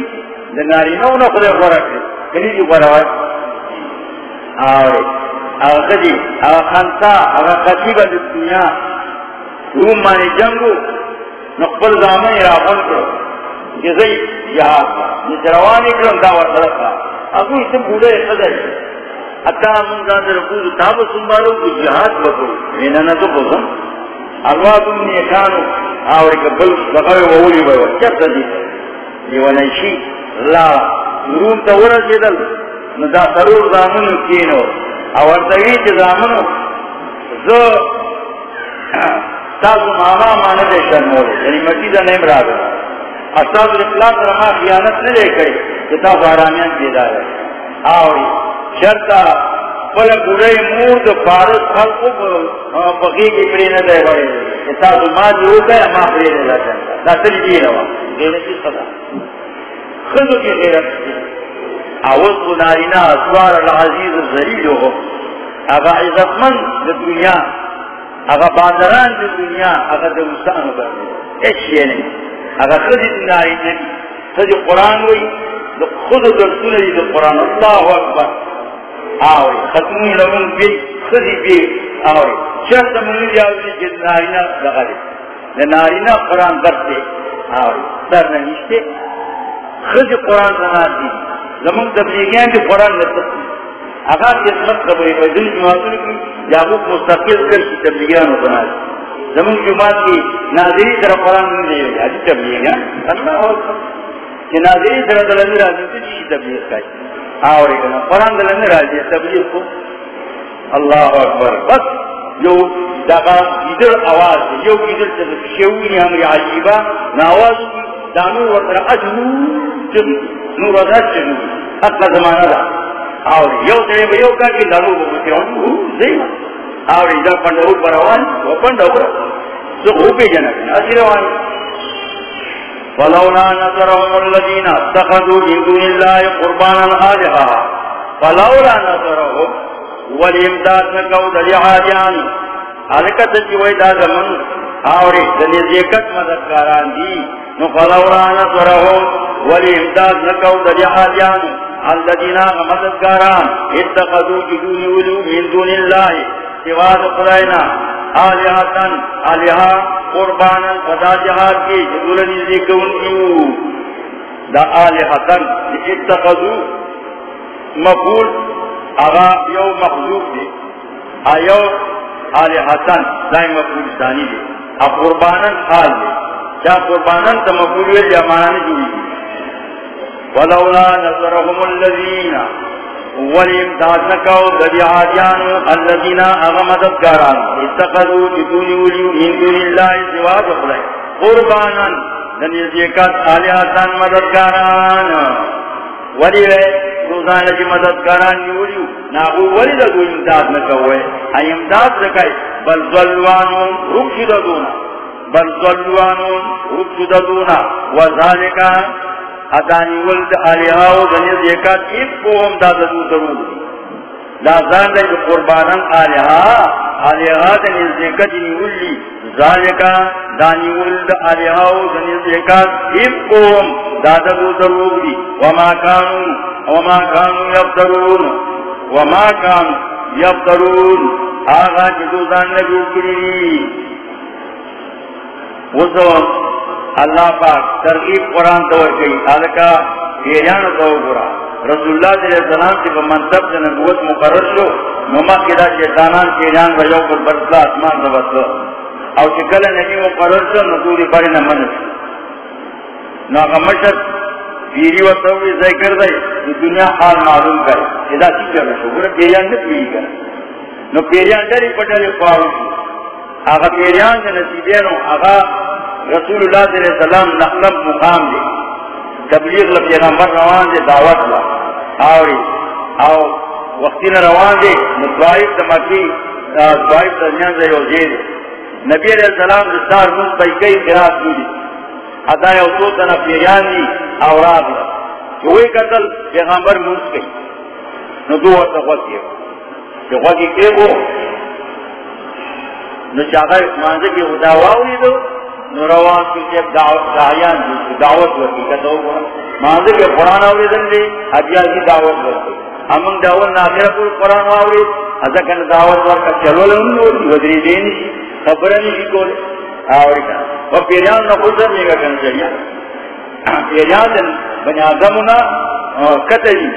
دا ناری نو نا خدا خورا کری کنی دی. خورا ہوئی آوری خانتا قصیبہ دنیا. روم مانی جنگو نقبل دامن رافن کرو جزئی جہاد نجروانی کرم داور طرفا اگو اسے بودے خدر حتی من دان رکوز تاب سنبالو تو جہاد بکو. اینانا تو بزن. الواد من یکانو آوری کبل بغوی وولی بایو چک دیتا دیوانیشی لا، روم تا ورسیدل. ندا سرور دامنو کینو. اور تغییت دامنو زو تازو ماما مانا دے شرمولے یعنی مٹی دا نیم را گا استاذ رما خیانت لے کئی. جتا بارامیان دیدا ہے آوری شرطا پل گڑے بڑے مورد فارس خلقو بغی ہاں، کی پری نہ دے بڑے۔ جتا تو ماں جو گئے ماں پری نہ جاتا ہے۔ دا تلی دی روا دینے کی صدا۔ خذو کی غیرت کی اوز نارینا اسوار العزیز الزلیل ہو۔ اگا عزت من دا دنیا اگا باندران دا دنیا اگا دا مسان بردے ایچ یہ نہیں۔ اگا خودی ناری نبی خودی قرآن ہوئی۔ دا خود درسول دی قرآن۔ اللہ اکبر۔ آوری ختمی لمن بی خودی بی آوری. شرط منی جاوزی جد نارینا دا نارینا قرآن درسے آوری. سر نمیشتے خود قرآن سنات دی زمان تبلیغیان کی قرآن نتب اگر قسمت قبری فیدن جماعتوں کی یعقوب مستقل کر کی یعنی تبلیغیان بنا زمان جماعت کی ناظری طرح قرآن نہیں دے گا جی تبلیغیان اللہ ہوتا کہ ناظری طرح دلنی راجی تو تبلیغ کا آوری کنا قرآن دلنی راجی تبلیغ کو اللہ اکبر بس جو دقا گیدر آواز جو گیدر چلو شیوی ہمری عجیبہ ناواز کی دانو وقت اجنو جن نور ازاد چنو حق زمانہ دا اور یو ترے بیو کا کی دانو بکتی ہوں زینا اور ایدہ پندہو پروان وہ پندہو سو خوبی جنک اسی روان فلولا نظرهم الذين اتخذوا من دون الله قربانا آلهة. فلولا نظرهم والامداد نکو دلی حاجان حلکت چوئی دا زمن آوری دلی زیکت مددکاران دی نفلولا نظرهم والامداد نکو دلی حاجان الذين مددکاران اتخذوا جدون ولو من دون الله سواد قرائنا آلیہتن آلیہا قربانا فدا جہاد کی جدول نزدی کون کیو؟ دا آلیہتن اتخذو مقول اغا یو مخلوق دی ایو آلیہتن دائی مقول ثانی دی اب قربانا حال دی چاہ قربانا تا مقول ویل جمعانی جوئی دی۔ ولولا نظرهم الذین والامداد نکو دبی آجانو الذین اغمدت کاران اتقضو جدونی ولیو من دون اللہ سواد اخلائی قربانا دنیل دیکت آلیاتان مددکاران ولی وے روزانہ کی مددکاران نیولیو ناغو ولی دو امداد نکوئے ای امداد نکائی بل ظلوانون رک شدہ دونا بل ظلوانون رک شدہ دونا وذالکا ادانی ولد آلیہاو دنیز دیکات ایک قوم دا دو ضرور دا زان دے قربانان آلیہا. آلیہا دنیز دیکات نیولی ذالکا دانی ولد آلیہاو دنیز دیکات ایک قوم دا دو ضرور دی. وما کانو وما کانو یبدرون. وما کانو یبدرون. آغا جدو زان نبیو کری. وزو اللہ پاک ترغیب قرآن طور گئی حالکہ پیریان یعنی تو گرا۔ رسول اللہ صلی اللہ علیہ وسلم کی منصب سے نبوت مقرر شو نمک کدا شیطانان پیران و یو پر برسلا اسمان سے بسلا او چکل نبی مقرر شو نقولی باری نمن نو اگا مشد پیری و توی ذکر دے دنیا حال معلوم کرے ادا چی کرنا شو؟ گرہ پیریان نتوی کرے نو پیریان دری پٹھلی خواہو شو۔ آغا پیریان سے نصیبینو آغا رسول اللہ صلی اللہ علیہ وسلم نقلب مقام دے تبلیغ پیغمبر روان دے دعوت لا. آوری. آو، وقتی روان دے مطوائف دمکی مطوائف درمیان دے یو جید نبی علیہ السلام دستار مز پای کئی قرآن کی دولی حتی یو سوتنا پیغان دی اوراد لا. چوئی قتل پیغمبر مز کئی. نو دو ورطا خوکی ہو کہ خوکی کئی ہو نو چاہتا ہے مانزے کی خدا خداواؤ دو. نوروان کی جب دعیان جو دعوت ورکی کتا ہوا مانزر کے قرآن آوری دن دے حدیان کی دعوت ورکی. ہمیں دعوت ناخرہ پر قرآن آوری حضا کن دعوت ورکا، چلو لن ہوتی ودری دینی شی خبرنی شی کولے آوری کنا و پیریان نا خود سر میگا کن چلیا. پیریان دن بنی آدمونا کتا جی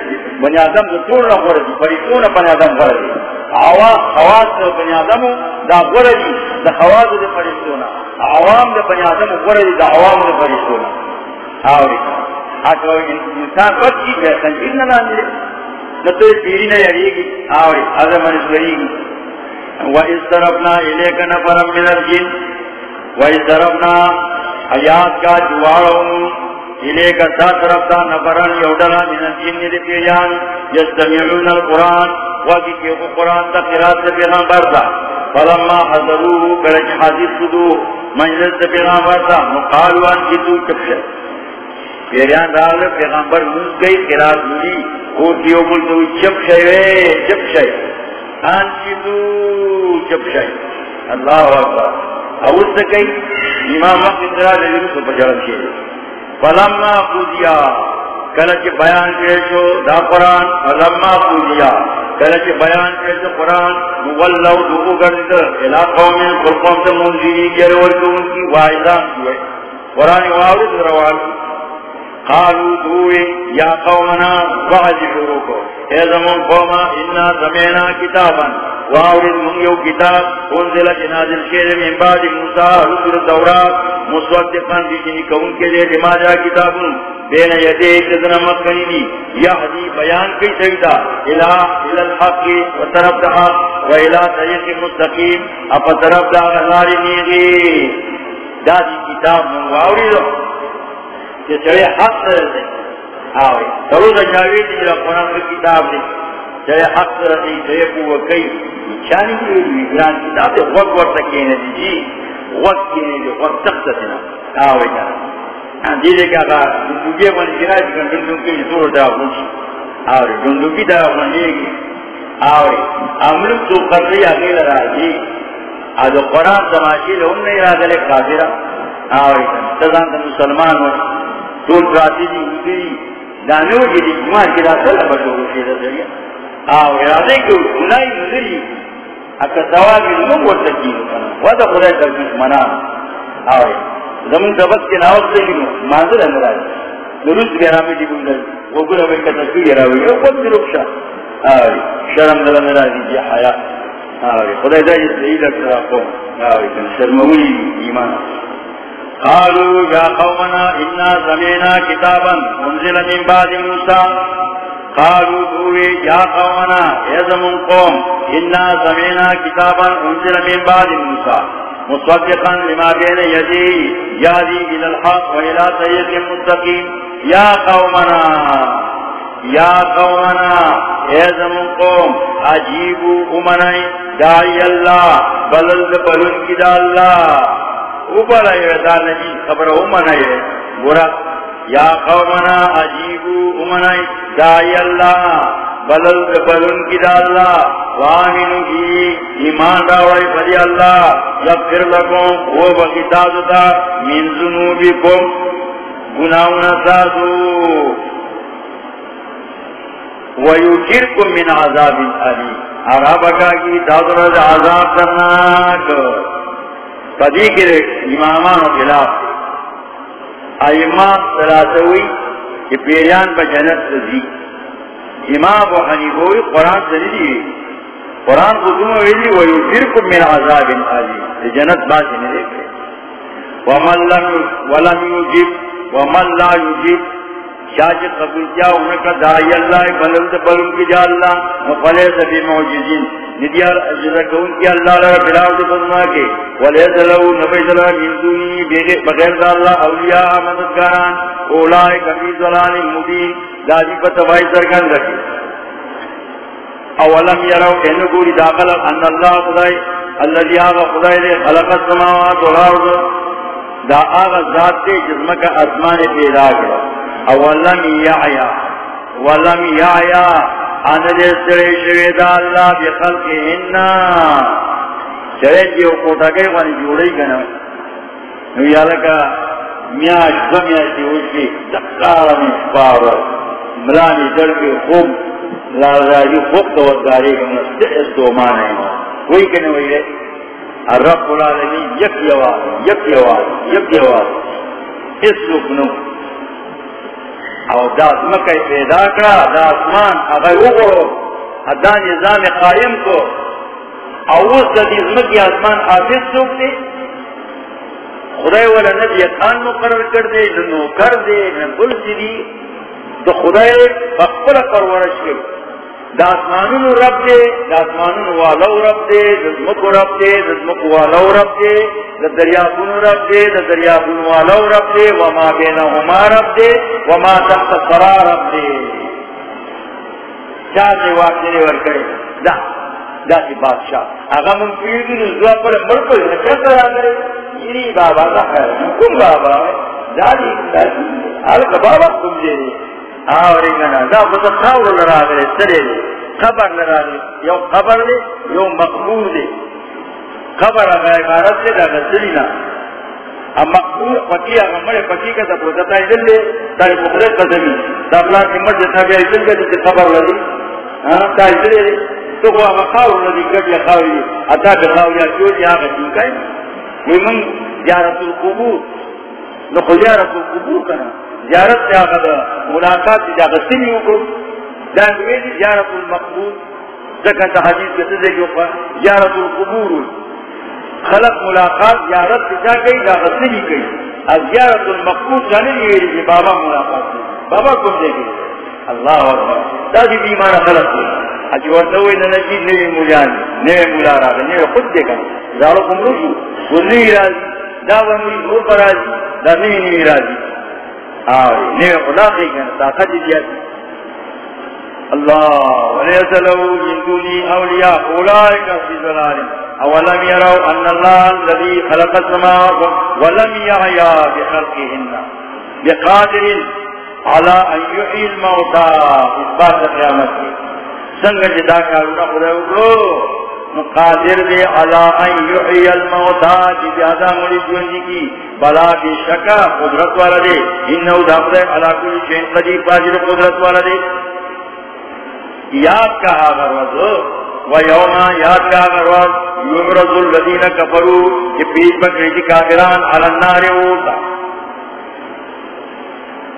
بنی آدم دکور نا خوردی جی، پریتون بنی آدم خوردی جی؟ خواص بنی آدمو دا خوردی دا خواص دا پریتونا عوام دے بنی آدم اوپر دی دا عوام دے فرشتونا. آوری آتو انسان قد کی جائے سنجیر نہ لاندے نتو پیری نہ یریگی آوری آدم انس وریگی وَإِذْ طَرَفْنَا إِلَيْكَ نَفَرًا مِنَ الْجِنِّ. وَإِذْ طَرَفْنَا حیات کا جواروں إِلَيْكَ سَاتْرَفْتَا نَفَرًا يَوْدَلَا مِنَ الْجِنِّ دِ پیجان يَسْتَمِعُونَ الْقُرآن وَقِي كِيُقُ قرآن تا قرآن تا پیغمبر تا فلما حضروه کلچ حاضر سدو مجلس دا پیغمبر تا مقالو ان کی تو چپ شد۔ پیریان راغل پیغمبر موز گئی، قرار دولی اور کیو بل تو چپ شوئے چپ شوئے ان کی تو چپ شوئے اللہ اکبر۔ اوز سکئی امام وقت اندرا لیلو سو پجرد شد فلما قودیا کلچ بیان کیشو دا قرآن لما پوجیا. کلچ بیان کیشو قرآن مولو دو گرد علاقوں میں قرقوں سے منزیری گیر ورکو ان کی واحدان ہوئے قرآن وارد روان قالو دوئے یا قومنا وحج شروع کو۔ اے زمان قوما، انا زمینا کتابا۔ وارد من یو کتاب۔ انزل جنازل شیر من بعد موسیٰ حضر دورات مصدقا دیجنی کون کے لیے لما جا بین یدے جدن مکنی دی یحدی بیان کی سیدہ۔ الہ الالحق و طرف دا و الہ طریق مستقیم۔ اپا طرف دا غزار نیغی۔ دا دی کتاب من واوری کہ چڑے حق سر دے آوری سرو دا جاوی جرا قرآن کی کتاب دی چڑے حق سر دے چڑے قوہ کئی چانی کی گران کتاب دے وقت وقت کینے دی جی وقت کینے دی وقت تخت دینا آوری جانا دیدے کہ آقا دنڈوگی اپنی جنائی چکن دنڈوگی کی سور دا اپنی آوری دنڈوگی دا اپنی گی آوری املک تو قدری اگیل راجی آدھو قرآن سماشی لہم نہیں را قادرہ آوری تزان مسلمان ہوئی دول راتی دی دی. دانو جی دی جماع کی راتا لبٹو گوشی دا دلیا آوری راتے کہ انائی نظری اکا سوالی نمو ورطا کنا. ودا خدای تا دشمنان. آوری زمون سبت کے ناوت سے مانزل امراج نروس گرامی دی بندر. وہ گنا کتا کی راوی. او خود دی رکشا آوری شرم دل امراجی جی حیاء. آوری خدای دا جس لی لکتا قوم آوری ایمان. قالوا يا قومنا إنا سمعنا كتابا أنزل من بعد موسى. قالوا دوي يا قومنا يزمون قوم، إنا سمعنا كتابا أنزل من بعد موسى. مصدقا لما بين يديه، يهدي إلى الحق وإلى سيد مستقيم. يا قومنا يا قومنا يزمون قوم عجيبوا أمني داعي الله بلد بلن كدا الله. اوپر آئے دا نبی خبر امنائی برا یا قومنا عجیبو امنائی دائی اللہ، بلل بلن کی دا اللہ، وامنو کی ایمان راوڑی فدی اللہ، یغفر لکم وہ بکتاز دا من ذنوبکم گناہون سازو. ویوکرکم من عذاب علی عرابکا کی دادرد عذاب کرناک پدی کے امامان خلاف. ایمان سلاسوی کہ پیریان پا جنت رزی امام و حنیفوی قرآن سنیدی قرآن خودمو ویدی ویفرکم من عذاب علی جنت باسی ندیکھے ومن لم ولم یجب ومن لا یجب شاچ قبول کیا، انہوں کا دائی اللہ، بلند بلند کی جا اللہ مفلیس فی معجزین ندیار اجزا کون کی اللہ لرہ بلاو دے فرما کے، ولیس لہو نبی صلی اللہ من دونی، بغیر دا اللہ اولیاء، مددگاران اولائے کبھی ظلال مبین دادی جی پر تباہی سرگن رکھے۔ اولم یرو انو گوری داخل ان اللہ خدای، اللذی آغا خدای دے خلق السماوات والارض۔ دا آغا ذات دے جسم کا اسمان پیدا کرا اولم یعیا ولم یعیا ان دے سرے شوی دا اللہ بخلق اننا چرے جیو کوٹا گئے وانی جوڑی گنا نو یا لکا میاش دمیاشی وشی دکارا میں پاور ملانی جڑ کے خوب. لازاجی خوب تو کا مستعص دو مانے کوئی کنے ہوئی ہے رب العالمین یک یواز یک یواز یک یواز اس او دا اسمکی پیدا کرا دا اسمان اگر اگرو دا نظام قائم کو. او اس دا اسمکی اسمان حافظ سوکتے خدای والا نبی خان مقرر کر دے نو کر دے نو بل دی. تو خدای بخبل پرورش کے داسمانون رب دے داسمانون والو رب دے دزمک رب دے دزمک والو رب دے دریابون رب دے دریابون والو رب دے وما بینہما رب دے وما تحت سرا رب دے چاہ دے واقعی دے ورکڑے دا دا سی بادشاہ. اگا من پیدی نزدوا پر ملکو نکر کرا کرے یری یعنی بابا، دا خیر. کم بابا؟ دا دی حالک بابا کم دے دے آوری گنا دا بس خاور لرا سرے دے. خبر لرا دے یو خبر دے، یو مقبول دے. خبر اگر غارت دے، دا غسلی نا. مقبول، پکی اگر مرے، پکی کا دا پروتتا ایدل دے، دا مخلص قدمی دا اپلا کی مرد جتا بیا ایدل دے جتے خبر لدی. ہاں، دا ایدل دے. تو کو اگر خاور لدی کب یا خاوری دے اتا بے خاوری آچو دی آگا چنکائی وی من جارت القبور. نو خو القبور کنا. زیارت سے آگا ملاقات سے جاگا سنیوں کو دانویدی زیارت المقبول. ذکر حدیث کے سزے کے اوپر زیارت القبور. خلق ملاقات، زیارت سے جا گئی جاگا سنی گئی اب زیارت المقبول جانے نہیں ویدی بابا ملاقات سے بابا کم دے گئی اللہ اکبر. دادی بیمار خلق سے اج ورنوی ننجی نوی مجانی نوی ملا را نوی خود دے گا زارو کم رجو وہ نوی رازی دا ونوی نور پر رازی دا نوی نوی رازی آوری خدا طاقت اللہ، ولیس لہو من دونی اولیاء اولائک فی ظلال اولم یرو ان اللہ الذي خلق ولم یحیا بخلقهن. بقادر على ان اثبات قیامت سنگ جدا کارونا خدا مقادر دے علا ان یحیی الموتا جی زیادہ ملی جوندی کی، بلا بی شکا قدرت والا دے، انہو دھاپ علا کلی شین قدیر باجر قدرت والا دے۔ یاد کہا غروض و یوما یاد کہا غروض یمرض الذین کفرو کہ پیش بکری جی کافران علا النار اوتا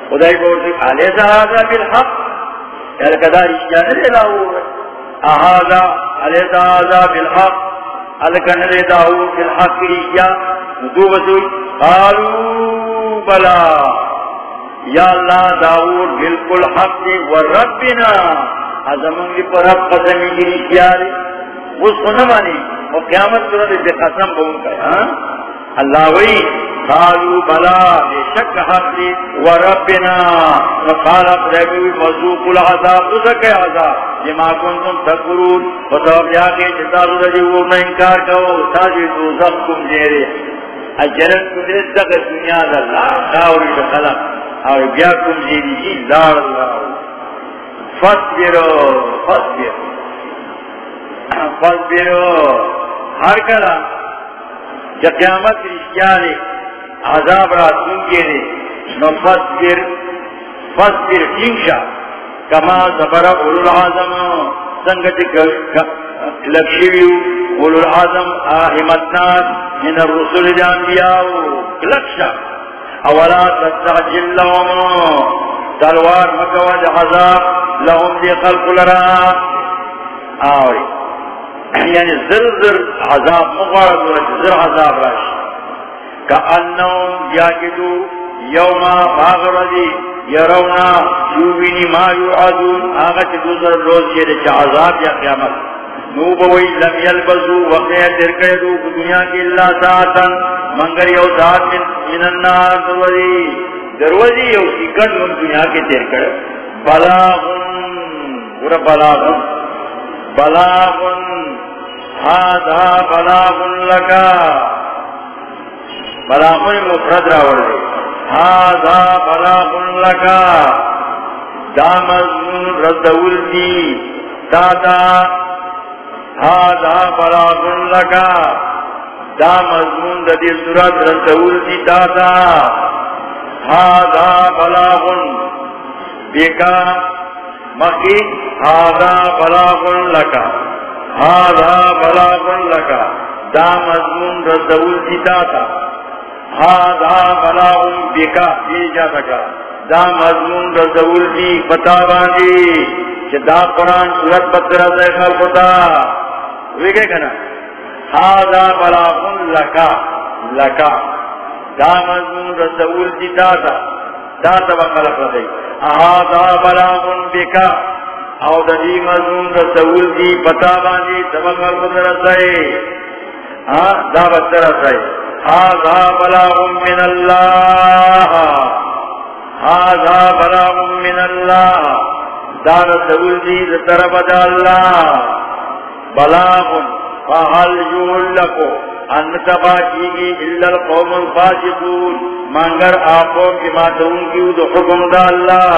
خدای بورتی علیہ هذا بالحق یعنی کدا رشتہ نرے لاؤ۔ اہذا علیہ هذا بالحق؟ الکن رداو بالحق رشتہ ندوبتو قالوا بلا یا اللہ داود بالکل حق دے وربنا. ازمون لی پر رب قسمی کی رشتہ دے اس کو وہ قیامت کرو دے قسم بہن کر. ہاں؟ اللہ وی قالوا بلا، بے شک حق دی، وربنا وقال اقربوا فذوقوا العذاب ذکر عذاب لما کنتم تکرون وطوب یا کے جتارو رجی وہ میں انکار کرو تاجی دوزخ کم جیرے۔ اجرن قدرت تک دنیا دا اللہ خاوری دا خلق، اور بیا کم جیری جی دار اللہ فصبرو فصبر فصبرو ہر کلا جب قیامت رشتیانے عذاب رات ان کے لیے نو فصبر فصبر انشا کما زبر اولو العظم سنگت جی لکشیو اولو العظم آہمتناک من الرسول جانبیاو لکشا اولا تستعجل لهم، تلوار مکوا عذاب، لهم دی خلق لرا۔ آوری یعنی زر زر عذاب مغارد ورد زر عذاب راش کأنهم یاکدو یوما باغردی یرونا یوبینی ما یعادون. آغا چی دوسر روز یہ چا عذاب یا قیامت. نو بوئی لم یلبزو، وقتی ترکے دو دنیا کی اللہ ساعتا منگر یو ساعت من النار دوری دروازی یو سکن من دنیا کے تیر بلاغن پورا بلاغن. بلاغن. ہادا بلاغن لکا بلاغن مفرد راور دے ہادا بلاغن لکا دا مضمون ردول دی. دادا ہادا بلاغن لکا دا مضمون دا دی صورت ردول دی. دادا هذا بلاغ. بك مخي هذا بلاغ لك. هذا بلاغ لك. دا مضمون رسول جیتا تھا جتاتا هذا بلاغ بك. في جاتك دا مضمون رسول جی پتا باندی کہ دا قرآن سورت پتر سے خلقتا ویگے کنا. هذا بلاغ لك. لك. دا مضمون رسول دی دادا دادا بخلق ردی آہادا بلاغن بکا او دا دی مضمون رسول دی پتا باندی تبخل خود رسائی. دا بس رسائی. آہادا بلاغن من اللہ آہادا بلاغن من اللہ دا رسول دی دا طرف دا اللہ بلاغن فحل جول لکو انتبا کی گی اللہ القوم الفاسقون. مانگر آقوں کی ماتون کی حکم دا اللہ